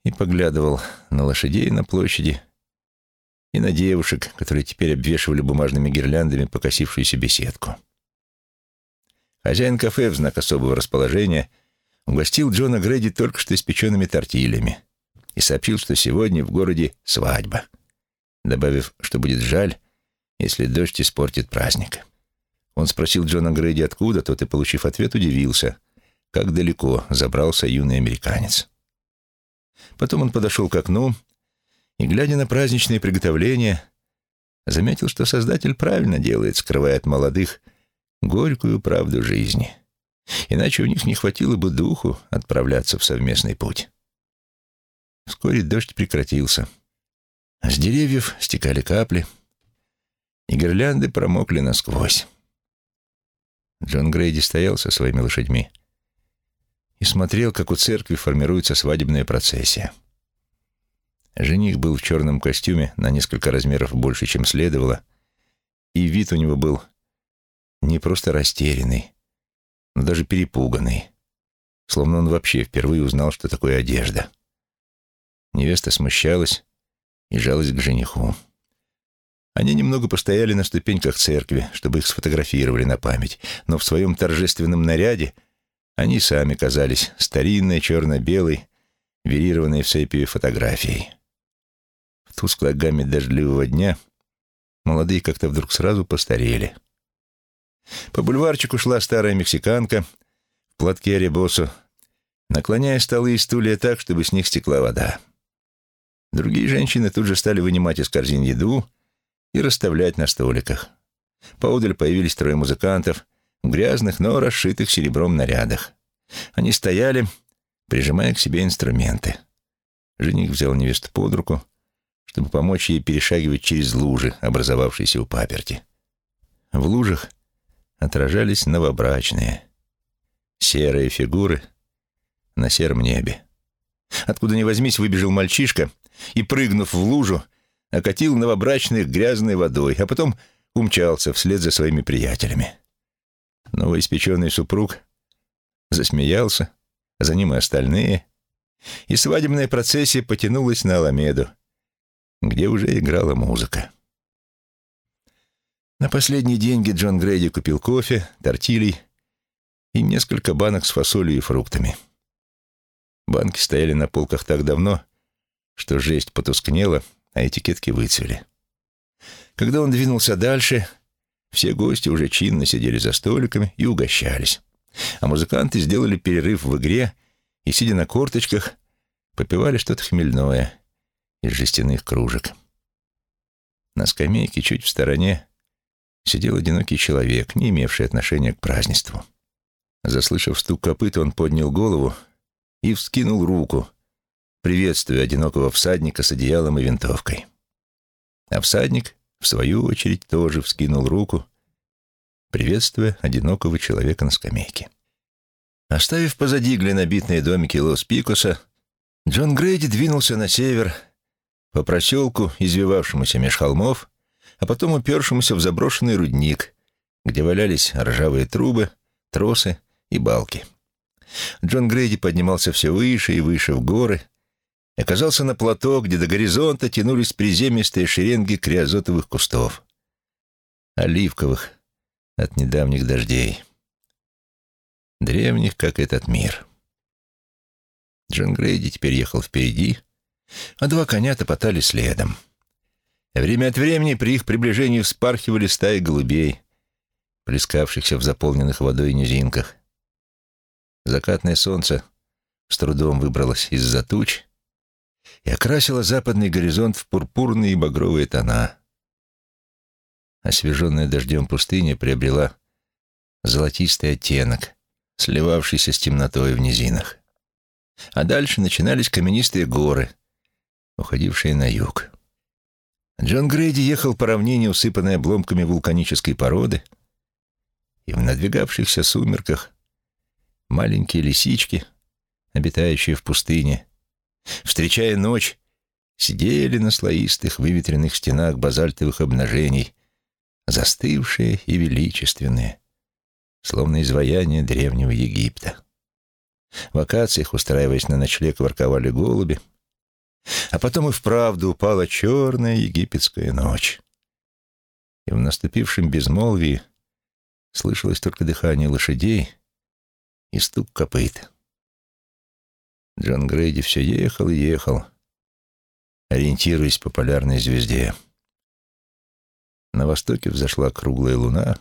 и поглядывал на лошадей на площади и на девушек, которые теперь обвешивали бумажными гирляндами покосившуюся беседку. Хозяин кафе в знак особого расположения угостил Джона Грэди только что испеченными тортилями и сообщил, что сегодня в городе свадьба, добавив, что будет жаль, если дождь испортит праздник. Он спросил Джона Грэди откуда, тот и, получив ответ, удивился, как далеко забрался юный американец. Потом он подошел к окну и, глядя на праздничные приготовления, заметил, что Создатель правильно делает, скрывая от молодых горькую правду жизни. Иначе у них не хватило бы духу отправляться в совместный путь. Вскоре дождь прекратился. С деревьев стекали капли, и гирлянды промокли насквозь. Джон Грейди стоял со своими лошадьми и смотрел, как у церкви формируется свадебная процессия. Жених был в черном костюме на несколько размеров больше, чем следовало, и вид у него был не просто растерянный, но даже перепуганный, словно он вообще впервые узнал, что такое одежда. Невеста смущалась и жалась к жениху. Они немного постояли на ступеньках церкви, чтобы их сфотографировали на память, но в своем торжественном наряде они сами казались старинной черно-белой, верированной в сепию фотографией тусклой гамме дождливого дня молодые как-то вдруг сразу постарели. По бульварчику шла старая мексиканка в платке ребосу, наклоняя столы и стулья так, чтобы с них стекла вода. Другие женщины тут же стали вынимать из корзин еду и расставлять на столиках. Поодаль появились трое музыкантов в грязных, но расшитых серебром нарядах. Они стояли, прижимая к себе инструменты. Жених взял невесту под руку, чтобы помочь ей перешагивать через лужи, образовавшиеся у паперти. В лужах отражались новобрачные, серые фигуры на сером небе. Откуда ни возьмись, выбежал мальчишка и, прыгнув в лужу, окатил новобрачных грязной водой, а потом умчался вслед за своими приятелями. Новоиспеченный супруг засмеялся, за ним и остальные, и свадебная процессия потянулась на Аламеду, где уже играла музыка. На последние деньги Джон Грейди купил кофе, тортилей и несколько банок с фасолью и фруктами. Банки стояли на полках так давно, что жесть потускнела, а этикетки выцвели. Когда он двинулся дальше, все гости уже чинно сидели за столиками и угощались. А музыканты сделали перерыв в игре и, сидя на корточках, попивали что-то хмельное из жестяных кружек. На скамейке чуть в стороне сидел одинокий человек, не имевший отношения к празднеству. Заслышав стук копыт, он поднял голову и вскинул руку, приветствуя одинокого всадника с одеялом и винтовкой. А всадник, в свою очередь, тоже вскинул руку, приветствуя одинокого человека на скамейке. Оставив позади глинобитные домики Лос-Пикоса, Джон Грейди двинулся на север по проселку, извивавшемуся меж холмов, а потом упершемуся в заброшенный рудник, где валялись ржавые трубы, тросы и балки. Джон Грейди поднимался все выше и выше в горы оказался на плато, где до горизонта тянулись приземистые шеренги криозотовых кустов, оливковых от недавних дождей, древних, как этот мир. Джон Грейди теперь ехал впереди, а два коня топотали следом. Время от времени при их приближении вспархивали стаи голубей, плескавшихся в заполненных водой низинках. Закатное солнце с трудом выбралось из-за туч и окрасило западный горизонт в пурпурные и багровые тона. Освеженная дождем пустыня приобрела золотистый оттенок, сливавшийся с темнотой в низинах. А дальше начинались каменистые горы, уходившие на юг. Джон Грейди ехал по равнине, усыпанной обломками вулканической породы, и в надвигавшихся сумерках маленькие лисички, обитающие в пустыне, встречая ночь, сидели на слоистых выветренных стенах базальтовых обнажений, застывшие и величественные, словно изваяние древнего Египта. В акациях, устраиваясь на ночлег, ворковали голуби, а потом и вправду упала черная египетская ночь. И в наступившем безмолвии слышалось только дыхание лошадей и стук копыт. Джон Грейди все ехал и ехал, ориентируясь по полярной звезде. На востоке взошла круглая луна,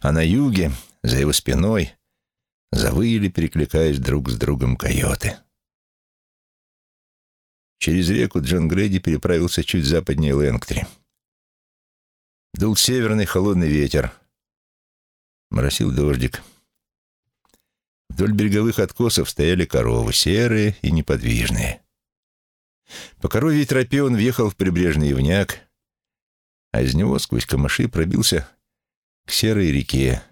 а на юге, за его спиной, завыли, перекликаясь друг с другом койоты. Через реку Джон Грейди переправился чуть западнее Лэнгтри. Дул северный холодный ветер. Моросил дождик. Вдоль береговых откосов стояли коровы, серые и неподвижные. По коровьей тропе он въехал в прибрежный явняк, а из него сквозь камыши пробился к серой реке,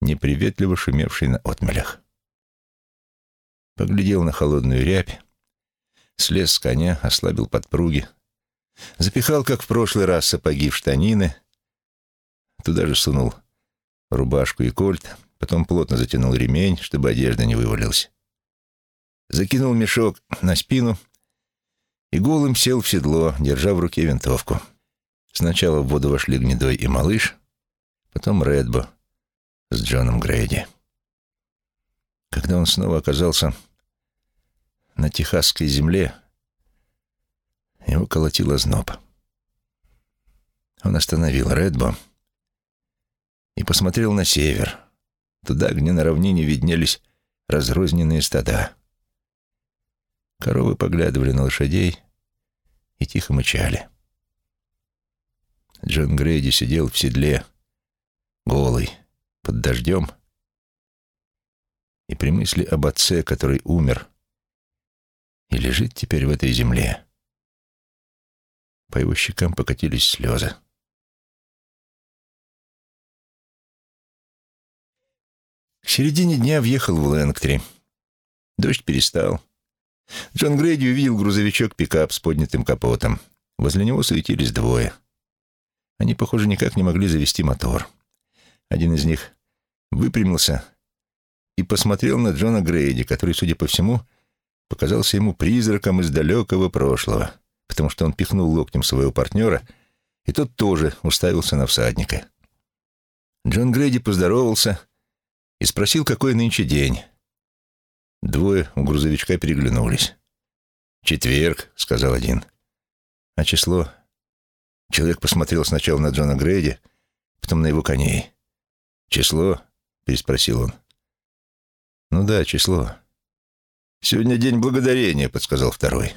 неприветливо шумевшей на отмелях. Поглядел на холодную рябь, слез с коня, ослабил подпруги, запихал, как в прошлый раз, сапоги в штанины, туда же сунул рубашку и кольт, потом плотно затянул ремень, чтобы одежда не вывалилась. Закинул мешок на спину и голым сел в седло, держа в руке винтовку. Сначала в воду вошли Гнедой и Малыш, потом Редбо с Джоном Грейди. Когда он снова оказался на техасской земле, его колотило зноб. Он остановил Редбо и посмотрел на север, туда, где на равнине виднелись разрозненные стада. Коровы поглядывали на лошадей и тихо мычали. Джон Грейди сидел в седле, голый, под дождем, и при мысли об отце, который умер, и лежит теперь в этой земле. По его щекам покатились слезы. К середине дня въехал в Лэнгтри. Дождь перестал. Джон Грейди увидел грузовичок-пикап с поднятым капотом. Возле него суетились двое. Они, похоже, никак не могли завести мотор. Один из них выпрямился и посмотрел на Джона Грейди, который, судя по всему, показался ему призраком из далекого прошлого, потому что он пихнул локтем своего партнера, и тот тоже уставился на всадника. Джон Грейди поздоровался и спросил, какой нынче день. Двое у грузовичка переглянулись. «Четверг», — сказал один. «А число?» Человек посмотрел сначала на Джона Грейди, потом на его коней. «Число?» — переспросил он. «Ну да, число. «Сегодня день благодарения», — подсказал второй.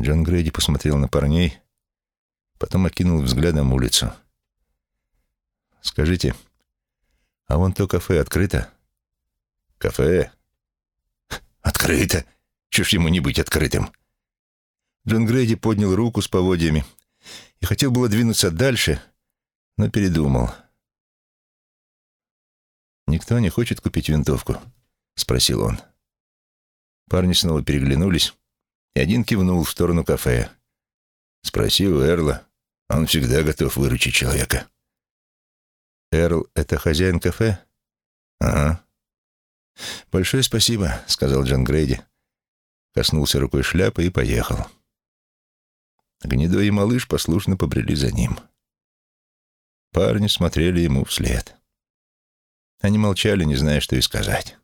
Джон Грейди посмотрел на парней, потом окинул взглядом улицу. «Скажите, А вон то кафе открыто. Кафе? Открыто. Ж ему не быть открытым? Джон Грейди поднял руку с поводьями и хотел было двинуться дальше, но передумал. «Никто не хочет купить винтовку?» — спросил он. Парни снова переглянулись, и один кивнул в сторону кафе. «Спроси у Эрла. Он всегда готов выручить человека». «Эрл — это хозяин кафе?» «Ага». «Большое спасибо», — сказал Джон Грейди. Коснулся рукой шляпы и поехал. Гнедо и малыш послушно побрели за ним. Парни смотрели ему вслед. Они молчали, не зная, что и сказать.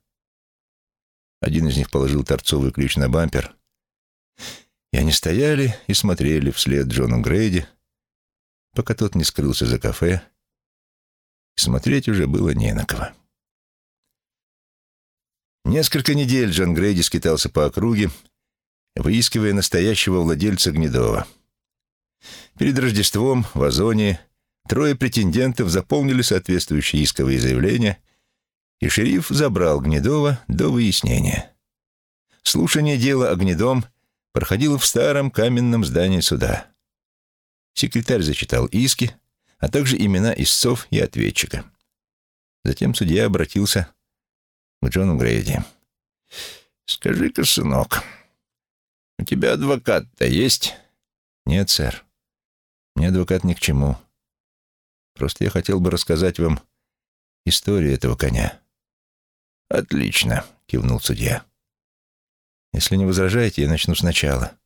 Один из них положил торцовый ключ на бампер, и они стояли и смотрели вслед Джону Грейди, пока тот не скрылся за кафе, и смотреть уже было не на кого. Несколько недель Джон Грейди скитался по округе, выискивая настоящего владельца Гнедова. Перед Рождеством в Озоне трое претендентов заполнили соответствующие исковые заявления, и шериф забрал Гнедова до выяснения. Слушание дела о Гнедом проходило в старом каменном здании суда. Секретарь зачитал иски, а также имена истцов и ответчика. Затем судья обратился к Джону Грейди. «Скажи-ка, сынок, у тебя адвокат-то есть?» «Нет, сэр. Мне адвокат ни к чему. Просто я хотел бы рассказать вам историю этого коня». «Отлично», — кивнул судья. «Если не возражаете, я начну сначала.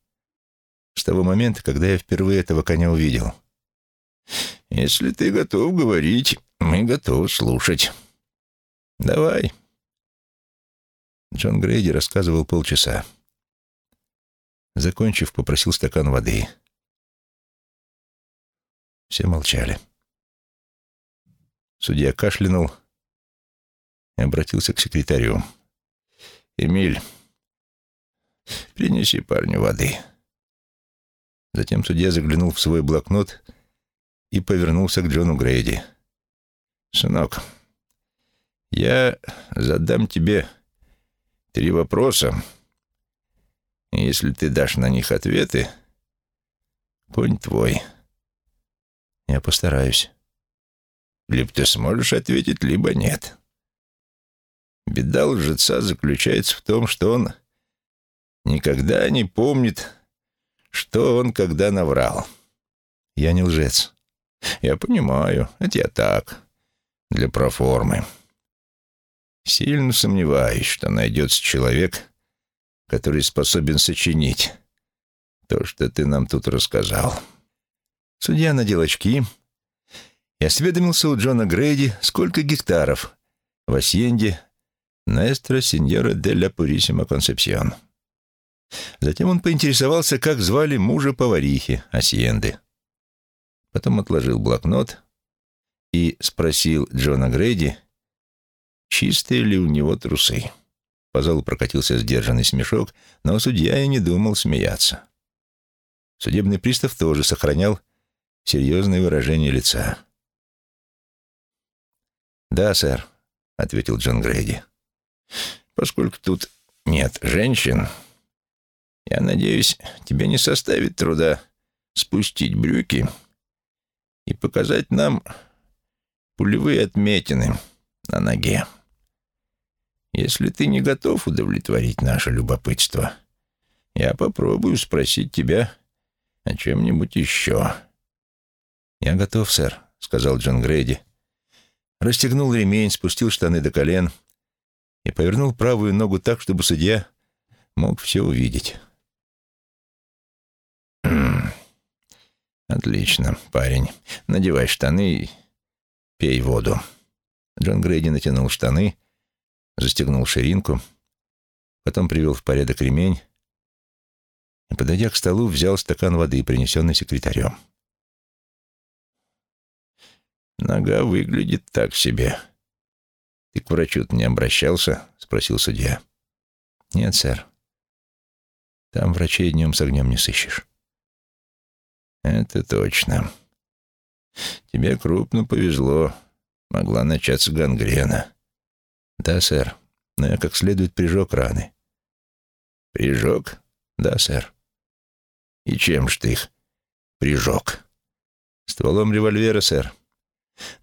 С того момента, когда я впервые этого коня увидел». «Если ты готов говорить, мы готовы слушать». «Давай». Джон Грейди рассказывал полчаса. Закончив, попросил стакан воды. Все молчали. Судья кашлянул и обратился к секретарю. «Эмиль, принеси парню воды». Затем судья заглянул в свой блокнот и повернулся к Джону Грейди. «Сынок, я задам тебе три вопроса. Если ты дашь на них ответы, конь твой». Я постараюсь. Либо ты сможешь ответить, либо нет. Беда лжеца заключается в том, что он никогда не помнит, что он когда наврал. Я не лжец. Я понимаю, это я так, для проформы. Сильно сомневаюсь, что найдется человек, который способен сочинить то, что ты нам тут рассказал. Судья надел очки и осведомился у Джона Грейди, сколько гектаров в Асьенде Нестро Синьора де ля Пурисима Консепсион. Затем он поинтересовался, как звали мужа поварихи Асьенды. Потом отложил блокнот и спросил Джона Грейди, чистые ли у него трусы. По залу прокатился сдержанный смешок, но судья и не думал смеяться. Судебный пристав тоже сохранял серьезное выражение лица. «Да, сэр», — ответил Джон Грейди. «Поскольку тут нет женщин, я надеюсь, тебе не составит труда спустить брюки и показать нам пулевые отметины на ноге. Если ты не готов удовлетворить наше любопытство, я попробую спросить тебя о чем-нибудь еще». «Я готов, сэр», — сказал Джон Грейди. Расстегнул ремень, спустил штаны до колен и повернул правую ногу так, чтобы судья мог все увидеть. «Отлично, парень. Надевай штаны и пей воду». Джон Грейди натянул штаны, застегнул ширинку, потом привел в порядок ремень и, подойдя к столу, взял стакан воды, принесенный секретарем. Нога выглядит так себе. Ты к врачу-то не обращался? Спросил судья. Нет, сэр. Там врачей днем с огнем не сыщешь. Это точно. Тебе крупно повезло, Могла начаться гангрена. Да, сэр, но я как следует прижег раны. Прижег? Да, сэр. И чем ж ты их прижег? Стволом револьвера, сэр.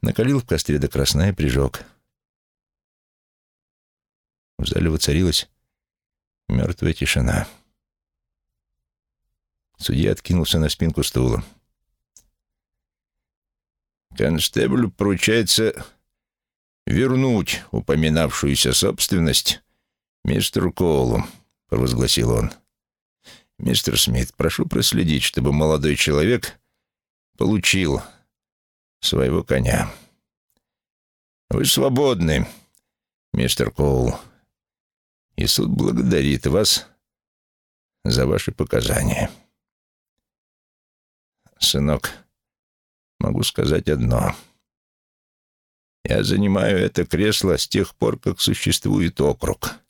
Накалил в костре до красна и прижег. В зале воцарилась мертвая тишина. Судья откинулся на спинку стула. Констеблю поручается вернуть упоминавшуюся собственность мистеру Коулу, провозгласил он. Мистер Смит, прошу проследить, чтобы молодой человек получил своего коня. Вы свободны, мистер Коул, и суд благодарит вас за ваши показания. Сынок, могу сказать одно. Я занимаю это кресло с тех пор, как существует округ.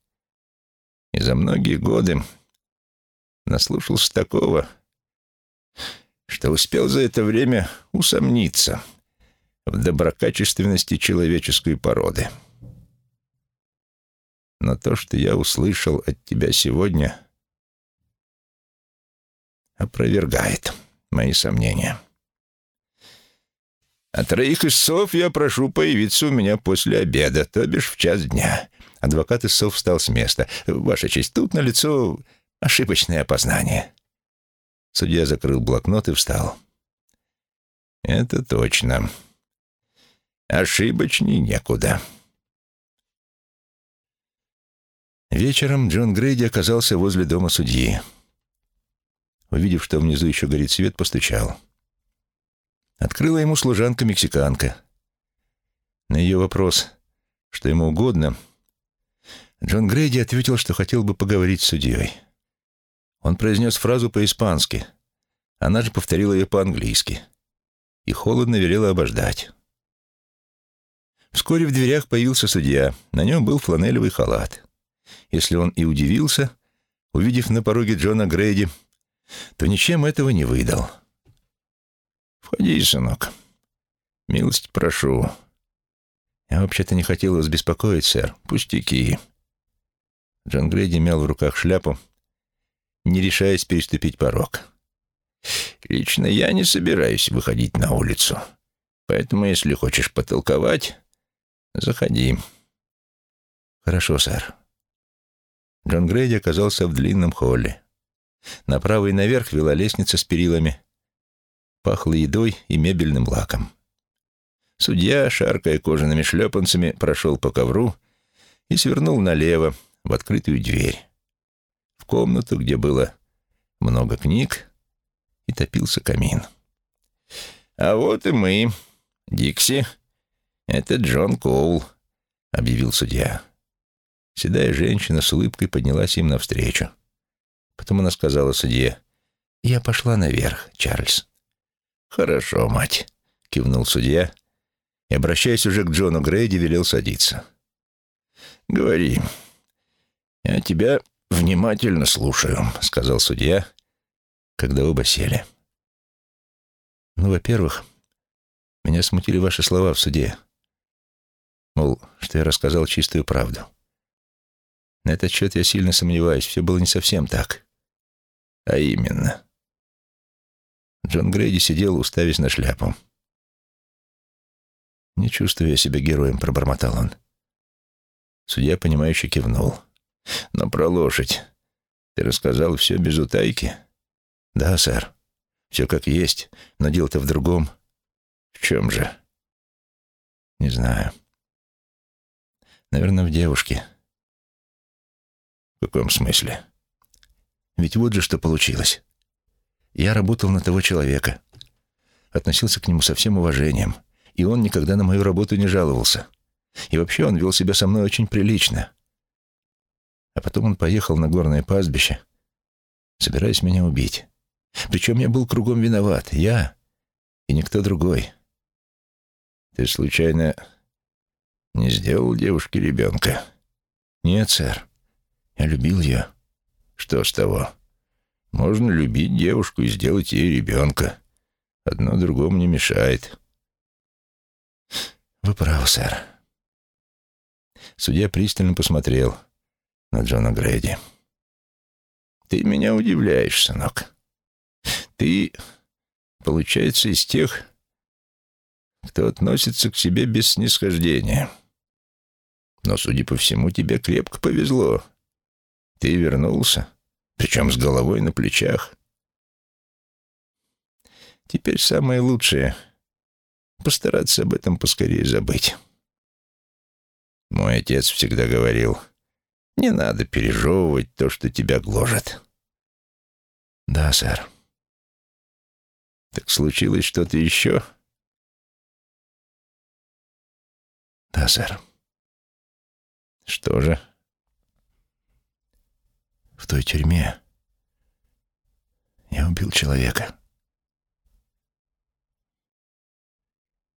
И за многие годы наслушался такого, что успел за это время усомниться в доброкачественности человеческой породы. Но то, что я услышал от тебя сегодня, опровергает мои сомнения. А троих истцов я прошу появиться у меня после обеда, то бишь в час дня. Адвокат истцов встал с места. Ваша честь, тут налицо ошибочное опознание. Судья закрыл блокнот и встал. Это точно. Ошибочней некуда. Вечером Джон Грейди оказался возле дома судьи. Увидев, что внизу еще горит свет, постучал. Открыла ему служанка-мексиканка. На ее вопрос, что ему угодно, Джон Грейди ответил, что хотел бы поговорить с судьей. Он произнес фразу по-испански. Она же повторила ее по-английски. И холодно велела обождать. Вскоре в дверях появился судья. На нем был фланелевый халат. Если он и удивился, увидев на пороге Джона Грейди, то ничем этого не выдал. «Входи, сынок. Милость прошу». «Я вообще-то не хотел вас беспокоить, сэр. Пустяки». Джон Грейди мял в руках шляпу, не решаясь переступить порог. «Лично я не собираюсь выходить на улицу, поэтому, если хочешь потолковать, заходи». «Хорошо, сэр». Джон Грейди оказался в длинном холле. Направо и наверх вела лестница с перилами. Пахло едой и мебельным лаком. Судья, шаркая кожаными шлепанцами, прошел по ковру и свернул налево, в открытую дверь в комнату, где было много книг и топился камин. «А вот и мы, Дикси. Это Джон Коул», — объявил судья. Седая женщина с улыбкой поднялась им навстречу. Потом она сказала судье, «Я пошла наверх, Чарльз». «Хорошо, мать», — кивнул судья и, обращаясь уже к Джону Грейди, велел садиться. «Говори. Я тебя «Внимательно слушаю», — сказал судья, когда оба сели. «Ну, во-первых, меня смутили ваши слова в суде. Мол, что я рассказал чистую правду. На этот счет я сильно сомневаюсь, все было не совсем так. А именно?» Джон Грейди сидел, уставясь на шляпу. «Не чувствую я себя героем», — пробормотал он. Судья, понимающе кивнул. Но про лошадь ты рассказал все без утайки? Да, сэр. Все как есть, но дело-то в другом. В чем же? Не знаю. Наверное, в девушке. В каком смысле? Ведь вот же что получилось. Я работал на того человека. Относился к нему со всем уважением. И он никогда на мою работу не жаловался. И вообще он вел себя со мной очень прилично. А потом он поехал на горное пастбище, собираясь меня убить. Причем я был кругом виноват. Я и никто другой. Ты случайно не сделал девушке ребенка? Нет, сэр. Я любил ее. Что с того? Можно любить девушку и сделать ей ребенка. Одно другому не мешает. Вы правы, сэр. Судья пристально посмотрел на Джона Грейди. Ты меня удивляешь, сынок. Ты, получается, из тех, кто относится к себе без снисхождения. Но, судя по всему, тебе крепко повезло. Ты вернулся, причем с головой на плечах. Теперь самое лучшее — постараться об этом поскорее забыть. Мой отец всегда говорил, не надо пережевывать то, что тебя гложет. Да, сэр. Так случилось что-то еще? Да, сэр. Что же? В той тюрьме я убил человека.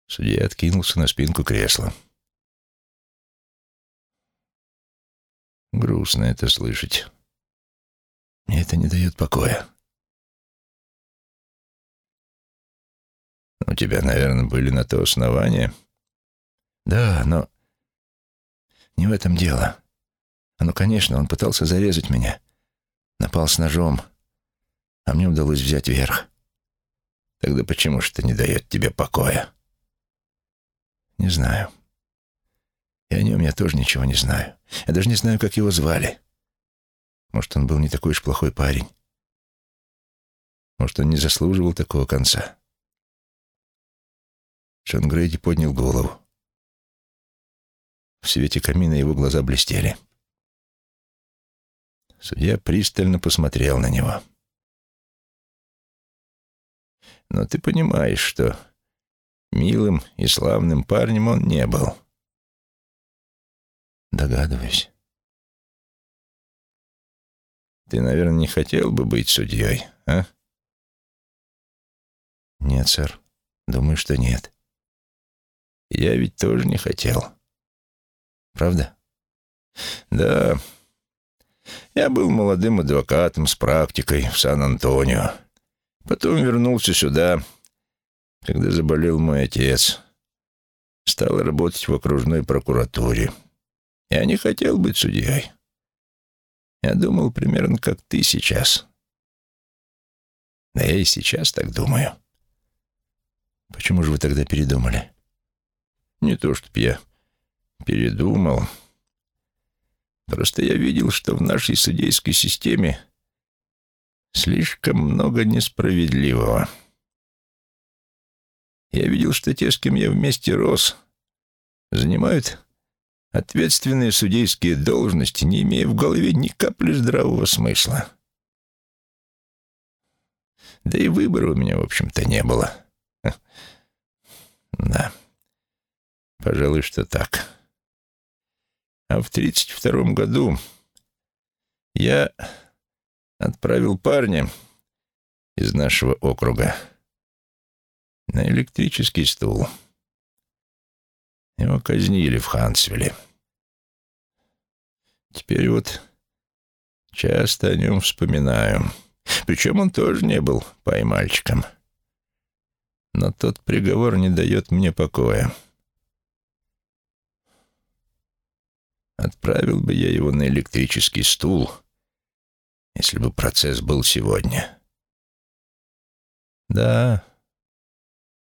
Судья откинулся на спинку кресла. Грустно это слышать. Мне это не дает покоя. У тебя, наверное, были на то основания. Да, но не в этом дело. А ну, конечно, он пытался зарезать меня. Напал с ножом, а мне удалось взять верх. Тогда почему же это не дает тебе покоя? Не знаю. И о нем я тоже ничего не знаю. Я даже не знаю, как его звали. Может, он был не такой уж плохой парень. Может, он не заслуживал такого конца. Шон Грейди поднял голову. В свете камина его глаза блестели. Судья пристально посмотрел на него. «Но ты понимаешь, что милым и славным парнем он не был». «Догадываюсь». «Ты, наверное, не хотел бы быть судьей, а?» «Нет, сэр. Думаю, что нет». «Я ведь тоже не хотел». Правда? Да. Я был молодым адвокатом с практикой в Сан-Антонио. Потом вернулся сюда, когда заболел мой отец. Стал работать в окружной прокуратуре. Я не хотел быть судьей. Я думал примерно как ты сейчас. Да я и сейчас так думаю. Почему же вы тогда передумали? Не то, чтоб я передумал. Просто я видел, что в нашей судейской системе слишком много несправедливого. Я видел, что те, с кем я вместе рос, занимают ответственные судейские должности, не имея в голове ни капли здравого смысла. Да и выбора у меня, в общем-то, не было. Да, пожалуй, что так. А в 32 году я отправил парня из нашего округа на электрический стул. Его казнили в Хансвилле. Теперь вот часто о нем вспоминаю. Причем он тоже не был поймальчиком. Но тот приговор не дает мне покоя. Отправил бы я его на электрический стул, если бы процесс был сегодня. Да,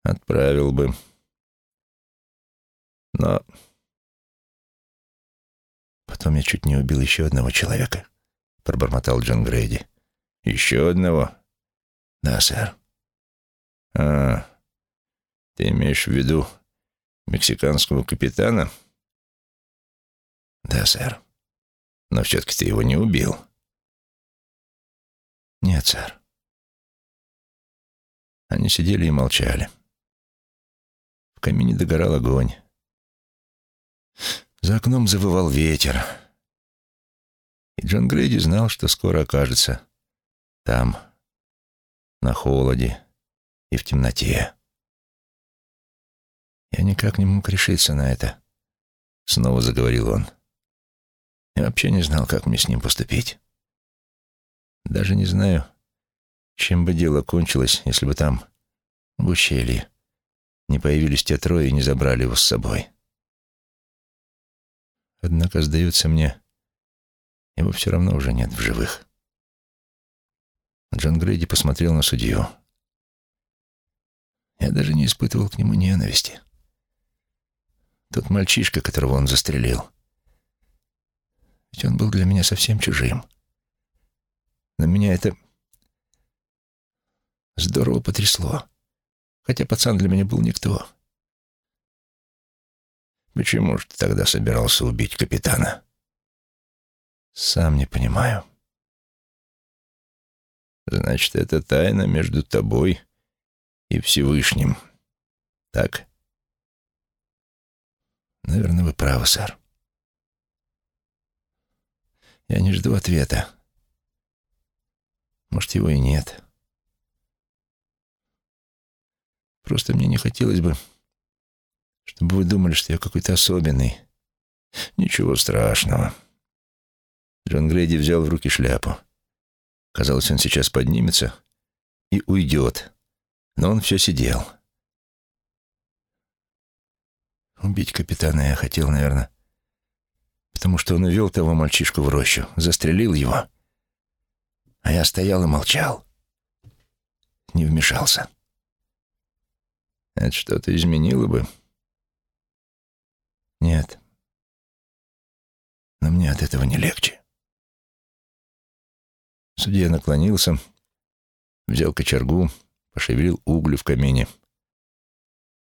отправил бы. Но потом я чуть не убил еще одного человека, пробормотал Джон Грейди. Еще одного? Да, сэр. А, ты имеешь в виду мексиканского капитана? — «Да, сэр». «Но все-таки ты его не убил». «Нет, сэр». Они сидели и молчали. В камине догорал огонь. За окном завывал ветер. И Джон Грейди знал, что скоро окажется там, на холоде и в темноте. «Я никак не мог решиться на это», — снова заговорил он. Я вообще не знал, как мне с ним поступить. Даже не знаю, чем бы дело кончилось, если бы там, в ущелье, не появились те трое и не забрали его с собой. Однако, сдается мне, его все равно уже нет в живых. Джон Грейди посмотрел на судью. Я даже не испытывал к нему ненависти. Тот мальчишка, которого он застрелил. Ведь он был для меня совсем чужим. Но меня это здорово потрясло. Хотя пацан для меня был никто. Почему же ты тогда собирался убить капитана? Сам не понимаю. Значит, это тайна между тобой и Всевышним. Так? Наверное, вы правы, сэр. Я не жду ответа. Может, его и нет. Просто мне не хотелось бы, чтобы вы думали, что я какой-то особенный. Ничего страшного. Джон Грейди взял в руки шляпу. Казалось, он сейчас поднимется и уйдет. Но он все сидел. Убить капитана я хотел, наверное, потому что он увел того мальчишку в рощу, застрелил его. А я стоял и молчал. Не вмешался. Это что-то изменило бы? Нет. Но мне от этого не легче. Судья наклонился, взял кочергу, пошевелил угли в камине.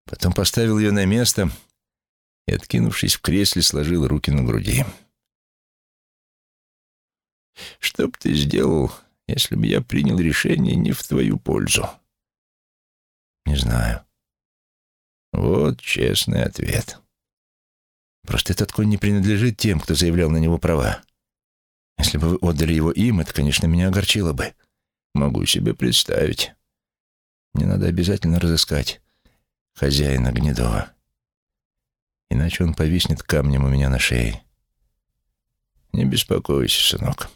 Потом поставил ее на место и, откинувшись в кресле, сложил руки на груди. «Что бы ты сделал, если бы я принял решение не в твою пользу?» «Не знаю». Вот честный ответ. Просто этот конь не принадлежит тем, кто заявлял на него права. Если бы вы отдали его им, это, конечно, меня огорчило бы. Могу себе представить. Мне надо обязательно разыскать хозяина Гнедова. Иначе он повиснет камнем у меня на шее. Не беспокойся, сынок.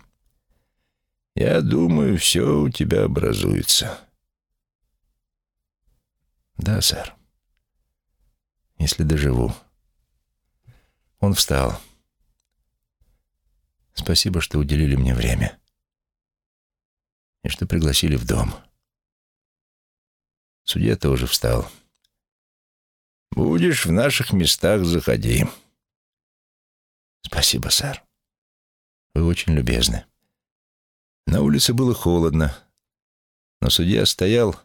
Я думаю, все у тебя образуется. Да, сэр если доживу. Он встал. Спасибо, что уделили мне время. И что пригласили в дом. Судья тоже встал. «Будешь в наших местах, заходи». «Спасибо, сэр. Вы очень любезны». На улице было холодно, но судья стоял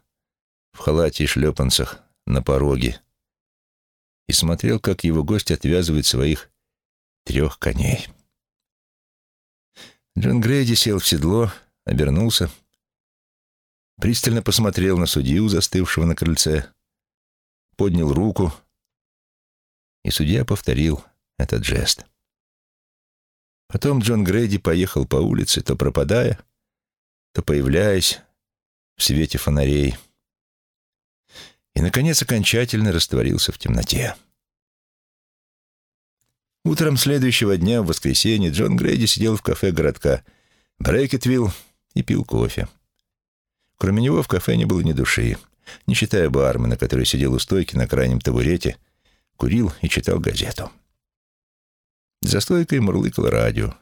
в халате и шлепанцах на пороге, и смотрел, как его гость отвязывает своих трех коней. Джон Грейди сел в седло, обернулся, пристально посмотрел на судью, застывшего на крыльце, поднял руку, и судья повторил этот жест. Потом Джон Грейди поехал по улице, то пропадая, то появляясь в свете фонарей — и, наконец, окончательно растворился в темноте. Утром следующего дня, в воскресенье, Джон Грейди сидел в кафе городка Брекетвилл и пил кофе. Кроме него в кафе не было ни души, не считая бармена, который сидел у стойки на крайнем табурете, курил и читал газету. За стойкой мурлыкало радио.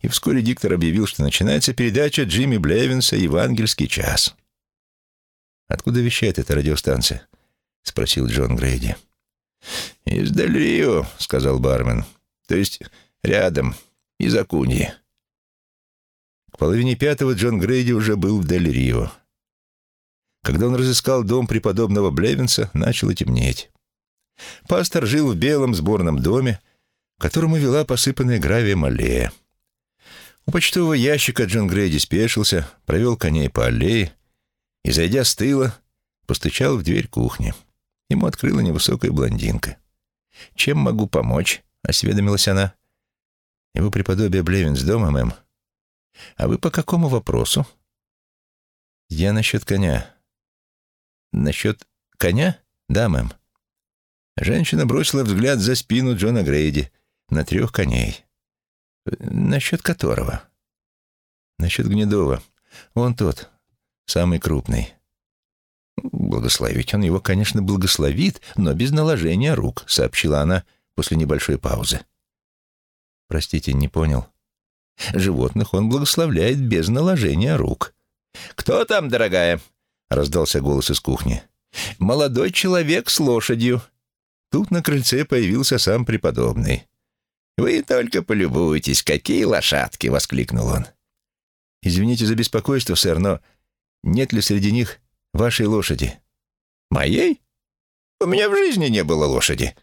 И вскоре диктор объявил, что начинается передача Джимми Блевинса «Евангельский час». «Откуда вещает эта радиостанция?» — спросил Джон Грейди. «Из Дель-Рио», — сказал бармен. «То есть рядом, из Акуньи». К половине пятого Джон Грейди уже был в Дель-Рио. Когда он разыскал дом преподобного Блевинса, начало темнеть. Пастор жил в белом сборном доме, которому вела посыпанная гравием аллея. У почтового ящика Джон Грейди спешился, провел коней по аллее и, зайдя с тыла, постучал в дверь кухни. Ему открыла невысокая блондинка. «Чем могу помочь?» — осведомилась она. «Его преподобие Блевин с дома, мэм. А вы по какому вопросу?» «Я насчет коня». «Насчет коня?» «Да, мэм». Женщина бросила взгляд за спину Джона Грейди на трех коней. «Насчет которого?» «Насчет Гнедова. Вон тот, самый крупный. Благословить он его, конечно, благословит, но без наложения рук, сообщила она после небольшой паузы. Простите, не понял. Животных он благословляет без наложения рук. «Кто там, дорогая?» — раздался голос из кухни. «Молодой человек с лошадью». Тут на крыльце появился сам преподобный. «Вы только полюбуйтесь, какие лошадки!» — воскликнул он. «Извините за беспокойство, сэр, но нет ли среди них вашей лошади?» «Моей? У меня в жизни не было лошади».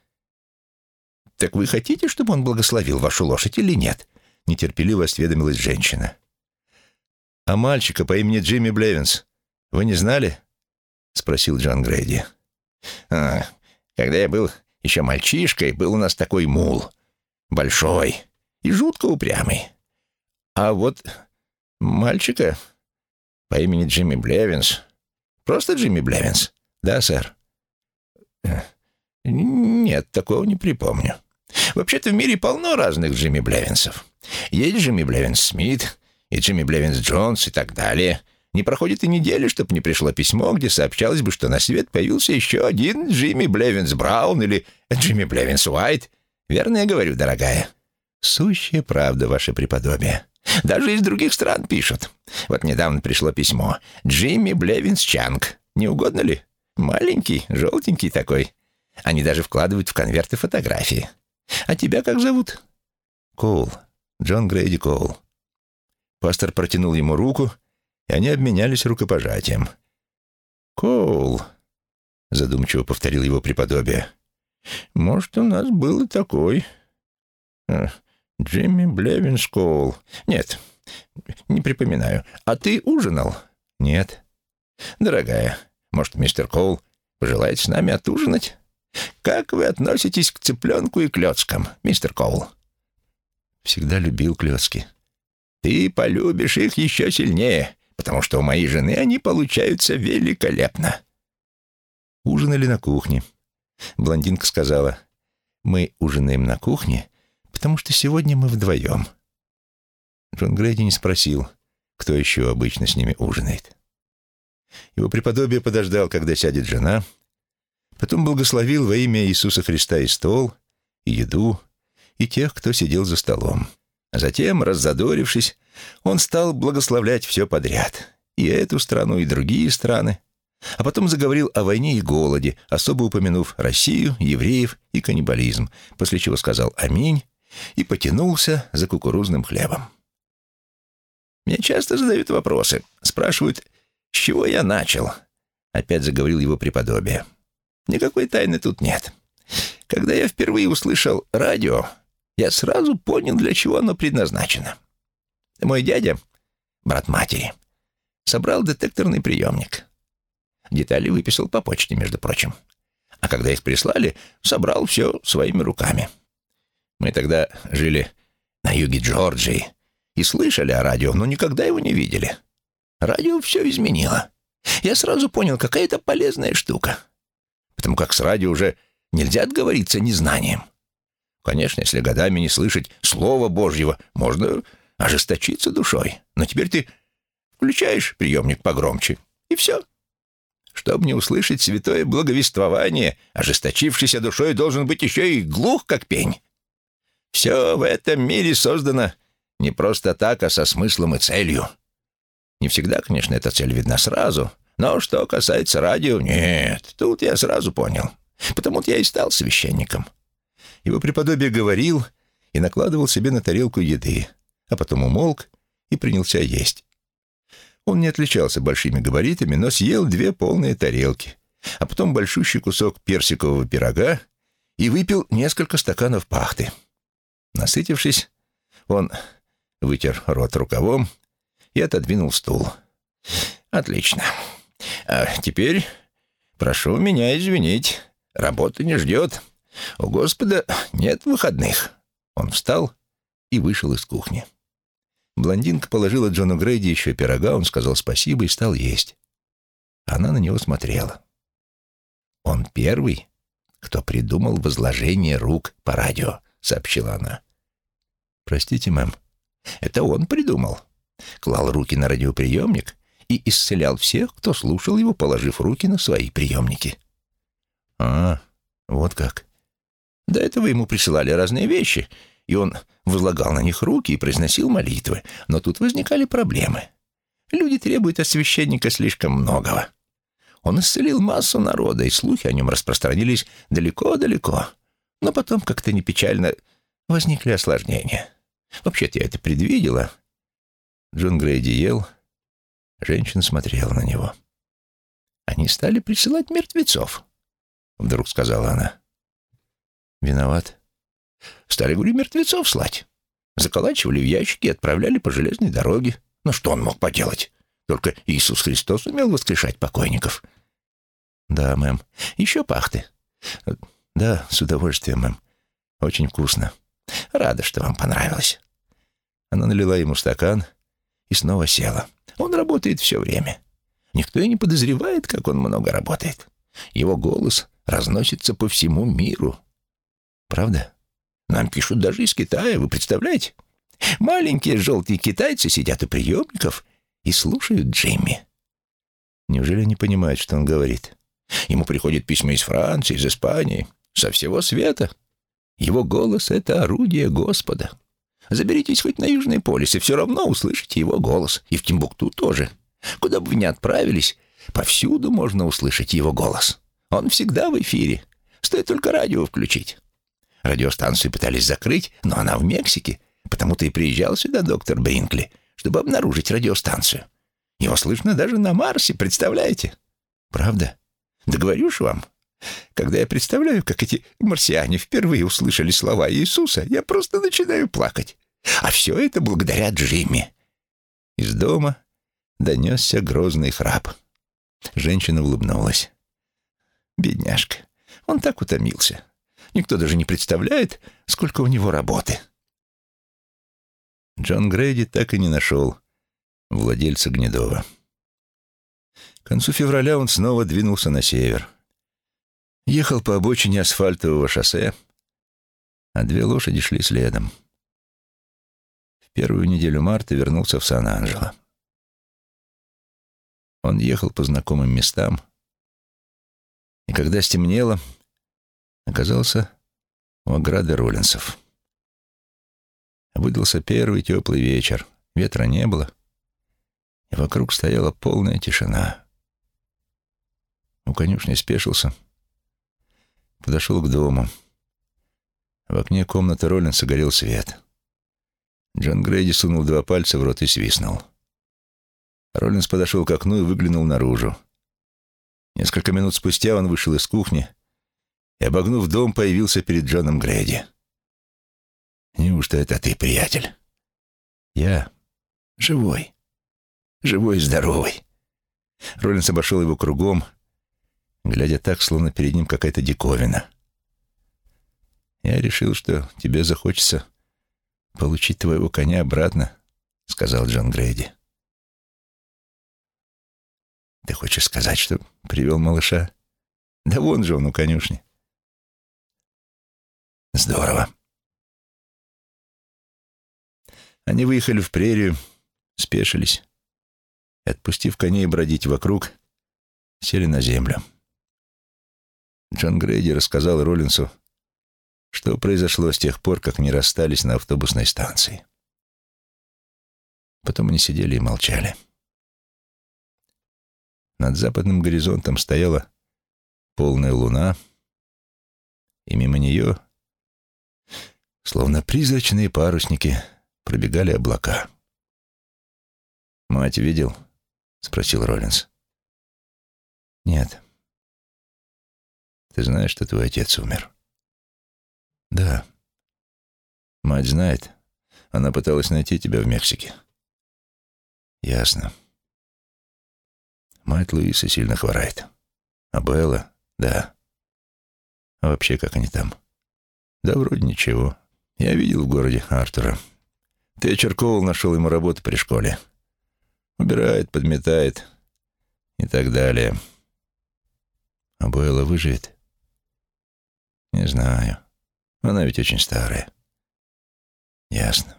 «Так вы хотите, чтобы он благословил вашу лошадь или нет?» — нетерпеливо осведомилась женщина. «А мальчика по имени Джимми Блевинс вы не знали?» — спросил Джон Грейди. «А, когда я был еще мальчишкой, был у нас такой мул. Большой и жутко упрямый. А вот мальчика по имени Джимми Блевинс... Просто Джимми Блевинс. Да, сэр? Э, нет, такого не припомню. Вообще-то в мире полно разных Джимми Блевинсов. Есть Джимми Блевинс Смит и Джимми Блевинс Джонс и так далее. Не проходит и недели, чтобы не пришло письмо, где сообщалось бы, что на свет появился еще один Джимми Блевинс Браун или Джимми Блевинс Уайт. Верно я говорю, дорогая? Сущая правда, ваше преподобие. Даже из других стран пишут. Вот недавно пришло письмо. Джимми Блевинс Чанг. Не угодно ли? Маленький, желтенький такой. Они даже вкладывают в конверты фотографии. А тебя как зовут? Коул. Джон Грейди Коул. Пастор протянул ему руку, и они обменялись рукопожатием. «Коул», — задумчиво повторил его преподобие, — «может, у нас был и такой. Э, Джимми Блевинс Коул. Нет, не припоминаю. А ты ужинал?» «Нет». «Дорогая, может, мистер Коул пожелает с нами отужинать? Как вы относитесь к цыпленку и клеткам, мистер Коул?» «Всегда любил клетки». «Ты полюбишь их еще сильнее потому что у моей жены они получаются великолепно». Ужинали на кухне. Блондинка сказала, «Мы ужинаем на кухне, потому что сегодня мы вдвоем». Джон Грейди не спросил, кто еще обычно с ними ужинает. Его преподобие подождал, когда сядет жена, потом благословил во имя Иисуса Христа и стол, и еду, и тех, кто сидел за столом. Затем, раззадорившись, он стал благословлять все подряд. И эту страну, и другие страны. А потом заговорил о войне и голоде, особо упомянув Россию, евреев и каннибализм, после чего сказал «Аминь» и потянулся за кукурузным хлебом. «Мне часто задают вопросы, спрашивают, с чего я начал?» Опять заговорил его преподобие. «Никакой тайны тут нет. Когда я впервые услышал радио, я сразу понял, для чего оно предназначено. Мой дядя, брат матери, собрал детекторный приемник. Детали выписал по почте, между прочим. А когда их прислали, собрал все своими руками. Мы тогда жили на юге Джорджии и слышали о радио, но никогда его не видели. Радио все изменило. Я сразу понял, какая это полезная штука. Потому как с радио уже нельзя отговориться незнанием. Конечно, если годами не слышать Слова Божьего, можно ожесточиться душой. Но теперь ты включаешь приемник погромче, и все. Чтобы не услышать святое благовествование, ожесточившийся душой должен быть еще и глух, как пень. Все в этом мире создано не просто так, а со смыслом и целью. Не всегда, конечно, эта цель видна сразу, но что касается радио, нет, тут я сразу понял. Потому-то я и стал священником. Его преподобие говорил и накладывал себе на тарелку еды, а потом умолк и принялся есть. Он не отличался большими габаритами, но съел две полные тарелки, а потом большущий кусок персикового пирога и выпил несколько стаканов пахты. Насытившись, он вытер рот рукавом и отодвинул стул. «Отлично. А теперь прошу меня извинить. Работа не ждет. У Господа нет выходных». Он встал и вышел из кухни. Блондинка положила Джону Грейди еще пирога, он сказал спасибо и стал есть. Она на него смотрела. «Он первый, кто придумал возложение рук по радио», — сообщила она. «Простите, мэм». «Это он придумал. Клал руки на радиоприемник и исцелял всех, кто слушал его, положив руки на свои приемники». «А, вот как». До этого ему присылали разные вещи, и он возлагал на них руки и произносил молитвы. Но тут возникали проблемы. Люди требуют от священника слишком многого. Он исцелил массу народа, и слухи о нем распространились далеко-далеко. Но потом, как-то не печально, возникли осложнения. Вообще-то я это предвидела. Джон Грейди ел, женщина смотрела на него. «Они стали присылать мертвецов», — вдруг сказала она. «Виноват. Стали, говорю, мертвецов слать. Заколачивали в ящики и отправляли по железной дороге. Ну что он мог поделать? Только Иисус Христос умел воскрешать покойников». «Да, мэм. Еще пахты?» «Да, с удовольствием, мэм. Очень вкусно. Рада, что вам понравилось». Она налила ему стакан и снова села. Он работает все время. Никто и не подозревает, как он много работает. Его голос разносится по всему миру. Правда? Нам пишут даже из Китая, вы представляете? Маленькие желтые китайцы сидят у приемников и слушают Джимми. Неужели не понимают, что он говорит? Ему приходят письма из Франции, из Испании, со всего света. Его голос — это орудие Господа. Заберитесь хоть на полюс, и все равно услышите его голос. И в Тимбукту тоже. Куда бы вы ни отправились, повсюду можно услышать его голос. Он всегда в эфире. Стоит только радио включить. Радиостанцию пытались закрыть, но она в Мексике. Потому-то и приезжал сюда доктор Бринкли, чтобы обнаружить радиостанцию. Его слышно даже на Марсе, представляете? Правда? Да говорю ж вам, когда я представляю, как эти марсиане впервые услышали слова Иисуса, я просто начинаю плакать. А все это благодаря Джимми. Из дома донесся грозный храп. Женщина улыбнулась. Бедняжка, он так утомился. Никто даже не представляет, сколько у него работы. Джон Грейди так и не нашел владельца Гнедова. К концу февраля он снова двинулся на север. Ехал по обочине асфальтового шоссе, а две лошади шли следом. В первую неделю марта вернулся в Сан-Анджело. Он ехал по знакомым местам, и когда стемнело, оказался у ограды Роллинсов. Выдался первый теплый вечер, ветра не было, и вокруг стояла полная тишина. У конюшни спешился, подошел к дому. В окне комнаты Роллинса горел свет. Джон Грейди сунул два пальца в рот и свистнул. Роллинс подошел к окну и выглянул наружу. Несколько минут спустя он вышел из кухни и, обогнув дом, появился перед Джоном Грейди. «Неужто это ты, приятель?» «Я живой. Живой и здоровый». Роллинс обошел его кругом, глядя так, словно перед ним какая-то диковина. «Я решил, что тебе захочется получить твоего коня обратно», — сказал Джон Грейди. «Ты хочешь сказать, что привел малыша?» «Да вон же он у конюшни». «Здорово». Они выехали в прерию, спешились отпустив коней бродить вокруг, сели на землю. Джон Грейди рассказал Роллинсу, что произошло с тех пор, как они расстались на автобусной станции. Потом они сидели и молчали. Над западным горизонтом стояла полная луна, и мимо нее, словно призрачные парусники, пробегали облака. «Мать видел?» — спросил Роллинс. «Нет». Ты знаешь, что твой отец умер? Да. Мать знает. Она пыталась найти тебя в Мексике. Ясно. Мать Луиса сильно хворает. А Белла? Да. А вообще, как они там? Да вроде ничего. Я видел в городе Артура. Ты Черковал нашел ему работу при школе. Убирает, подметает и так далее. А Белла выживет? Не знаю. Она ведь очень старая. Ясно.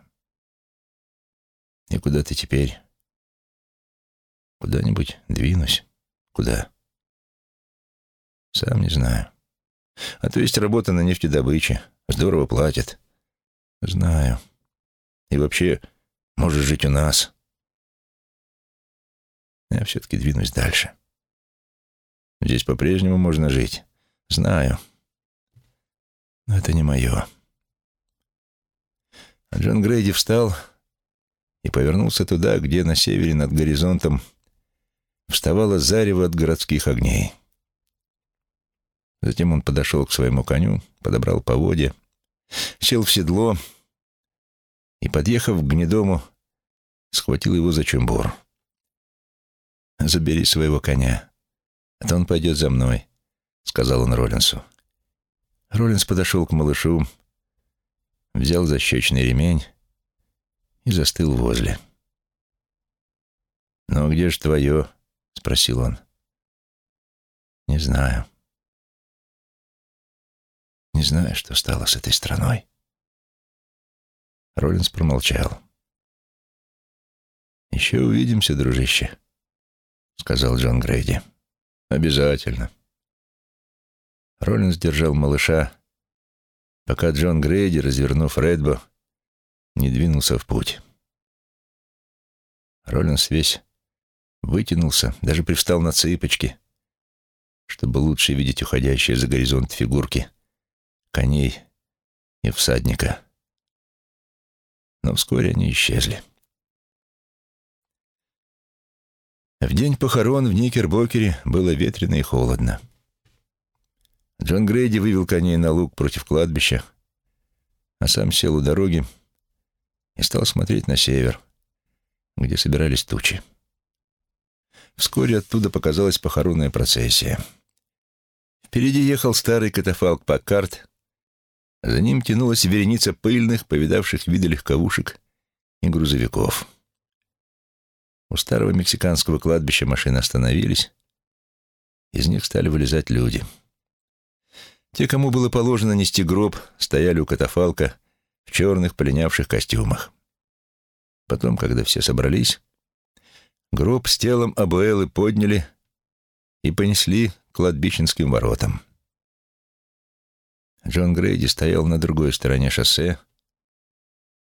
И куда ты теперь? Куда-нибудь двинусь. Куда? Сам не знаю. А то есть работа на нефтедобыче. Здорово платят. Знаю. И вообще, можешь жить у нас. Я все-таки двинусь дальше. Здесь по-прежнему можно жить. Знаю. Но это не мое. А Джон Грейди встал и повернулся туда, где на севере над горизонтом вставало зарево от городских огней. Затем он подошел к своему коню, подобрал поводья, сел в седло и, подъехав к гнедому, схватил его за чембур. «Забери своего коня, а то он пойдет за мной», — сказал он Роллинсу. Роллинс подошел к малышу, взял защечный ремень и застыл возле. «Ну, где же твое?» — спросил он. «Не знаю. Не знаю, что стало с этой страной». Роллинс промолчал. «Еще увидимся, дружище», — сказал Джон Грейди. «Обязательно». Роллинс держал малыша, пока Джон Грейди, развернув Редбо, не двинулся в путь. Роллинс весь вытянулся, даже привстал на цыпочки, чтобы лучше видеть уходящие за горизонт фигурки коней и всадника. Но вскоре они исчезли. В день похорон в Никербокере было ветрено и холодно. Джон Грейди вывел коней на луг против кладбища, а сам сел у дороги и стал смотреть на север, где собирались тучи. Вскоре оттуда показалась похоронная процессия. Впереди ехал старый катафалк Паккарт, за ним тянулась вереница пыльных, повидавших виды легковушек и грузовиков. У старого мексиканского кладбища машины остановились, из них стали вылезать люди. Те, кому было положено нести гроб, стояли у катафалка в черных полинявших костюмах. Потом, когда все собрались, гроб с телом Абуэлы подняли и понесли к кладбищенским воротам. Джон Грейди стоял на другой стороне шоссе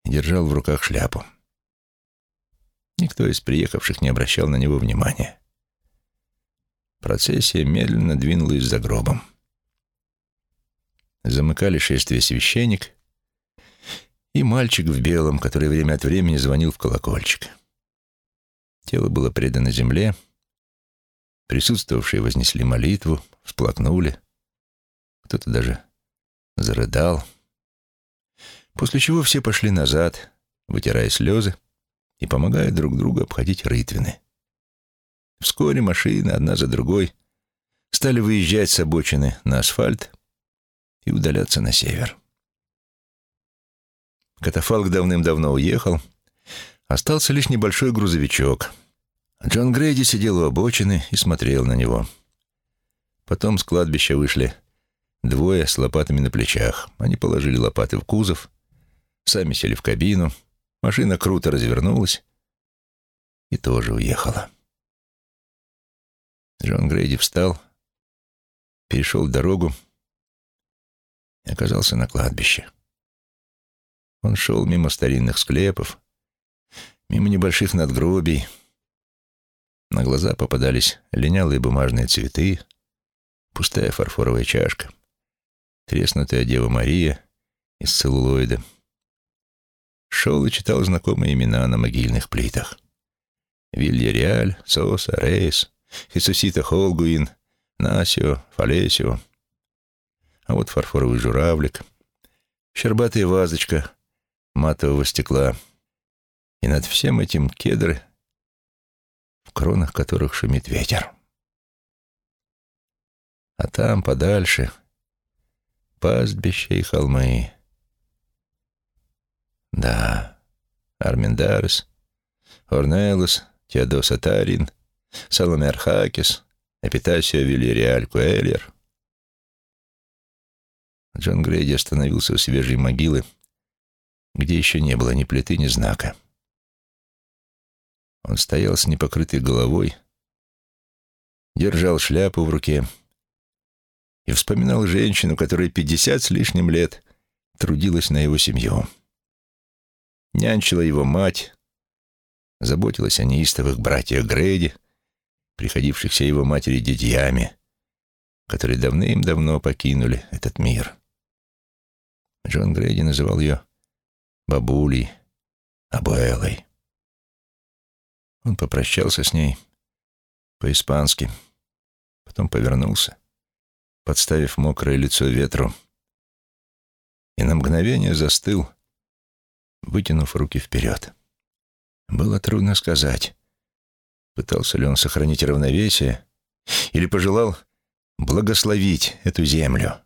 и держал в руках шляпу. Никто из приехавших не обращал на него внимания. Процессия медленно двинулась за гробом. Замыкали шествие священник и мальчик в белом, который время от времени звонил в колокольчик. Тело было предано земле, присутствовавшие вознесли молитву, всплакнули, кто-то даже зарыдал, после чего все пошли назад, вытирая слезы и помогая друг другу обходить рытвины. Вскоре машины, одна за другой, стали выезжать с обочины на асфальт и удаляться на север. Катафалк давным-давно уехал, остался лишь небольшой грузовичок. Джон Грейди сидел у обочины и смотрел на него. Потом с кладбища вышли двое с лопатами на плечах. Они положили лопаты в кузов, сами сели в кабину, машина круто развернулась и тоже уехала. Джон Грейди встал, перешел дорогу и оказался на кладбище. Он шел мимо старинных склепов, мимо небольших надгробий. На глаза попадались линялые бумажные цветы, пустая фарфоровая чашка, треснутая Дева Мария из целлулоида. Шел и читал знакомые имена на могильных плитах. Вильяреаль, Соса, Рейс, Хисусита Холгуин, Насио, Фалесио. А вот фарфоровый журавлик, щербатая вазочка матового стекла. И над всем этим кедры, в кронах которых шумит ветер. А там, подальше, пастбища и холмы. Да, Арминдарес, Орнелос, Теодос Атарин, Саломе Архакис, Эпитасио Вильяреаль Куэльер. Джон Грейди остановился у свежей могилы, где еще не было ни плиты, ни знака. Он стоял с непокрытой головой, держал шляпу в руке и вспоминал женщину, которая пятьдесят с лишним лет трудилась на его семью. нянчила его мать, заботилась о неистовых братьях Грейди, приходившихся его матери дядьями, которые давным-давно покинули этот мир. Джон Грейди называл ее бабулей, Абуэлой. Он попрощался с ней по-испански, потом повернулся, подставив мокрое лицо ветру, и на мгновение застыл, вытянув руки вперед. Было трудно сказать, пытался ли он сохранить равновесие или пожелал благословить эту землю.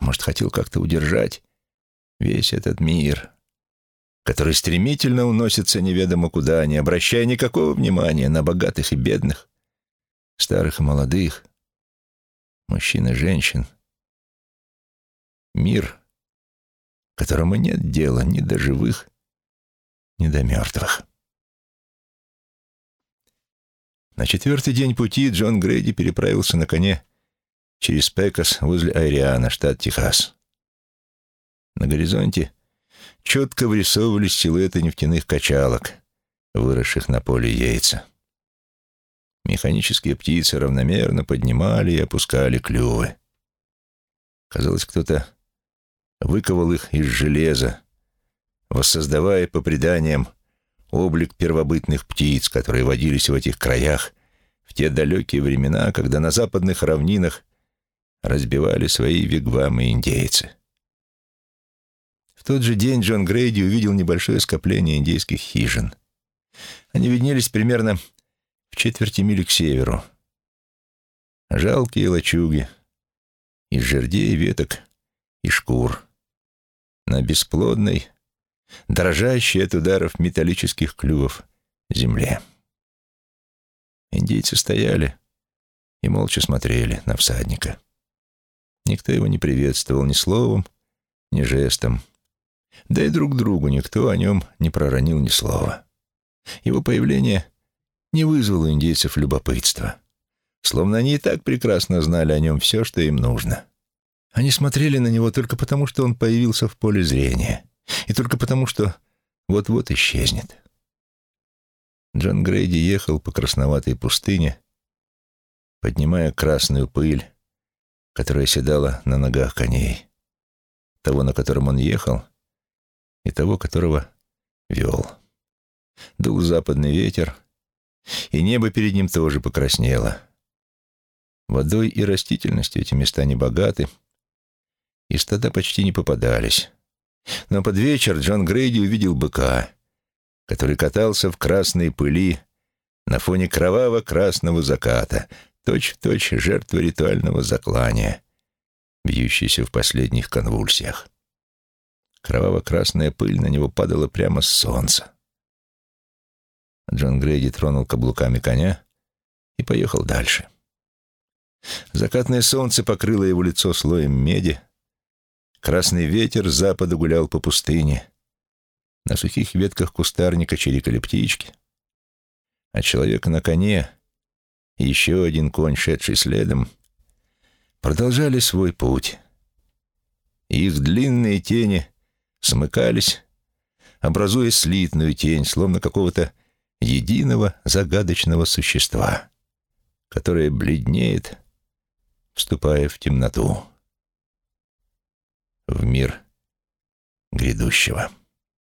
Может, хотел как-то удержать весь этот мир, который стремительно уносится неведомо куда, не обращая никакого внимания на богатых и бедных, старых и молодых, мужчин и женщин. Мир, которому нет дела ни до живых, ни до мертвых. На четвертый день пути Джон Грейди переправился на коне через Пекас возле Айриана, штат Техас. На горизонте четко вырисовывались силуэты нефтяных качалок, выросших на поле яйца. Механические птицы равномерно поднимали и опускали клювы. Казалось, кто-то выковал их из железа, воссоздавая по преданиям облик первобытных птиц, которые водились в этих краях в те далекие времена, когда на западных равнинах разбивали свои вигвамы индейцы. В тот же день Джон Грейди увидел небольшое скопление индейских хижин. Они виднелись примерно в четверти мили к северу. Жалкие лачуги из жердей, веток и шкур. На бесплодной, дрожащей от ударов металлических клювов земле. Индейцы стояли и молча смотрели на всадника. Никто его не приветствовал ни словом, ни жестом. Да и друг другу никто о нем не проронил ни слова. Его появление не вызвало у индейцев любопытства. Словно они и так прекрасно знали о нем все, что им нужно. Они смотрели на него только потому, что он появился в поле зрения, и только потому, что вот-вот исчезнет. Джон Грейди ехал по красноватой пустыне, поднимая красную пыль, которая седала на ногах коней, того, на котором он ехал, и того, которого вел. Дул западный ветер, и небо перед ним тоже покраснело. Водой и растительностью эти места не богаты, и стада почти не попадались. Но под вечер Джон Грейди увидел быка, который катался в красной пыли на фоне кроваво-красного заката, точь-в-точь точь жертва ритуального заклания, бьющейся в последних конвульсиях. Кроваво-красная пыль на него падала прямо с солнца. Джон Грейди тронул каблуками коня и поехал дальше. Закатное солнце покрыло его лицо слоем меди. Красный ветер с запада гулял по пустыне. На сухих ветках кустарника чирикали птички. А человек на коне и еще один конь, шедший следом, продолжали свой путь. их длинные тени смыкались, образуя слитную тень, словно какого-то единого загадочного существа, которое бледнеет, вступая в темноту, в мир грядущего.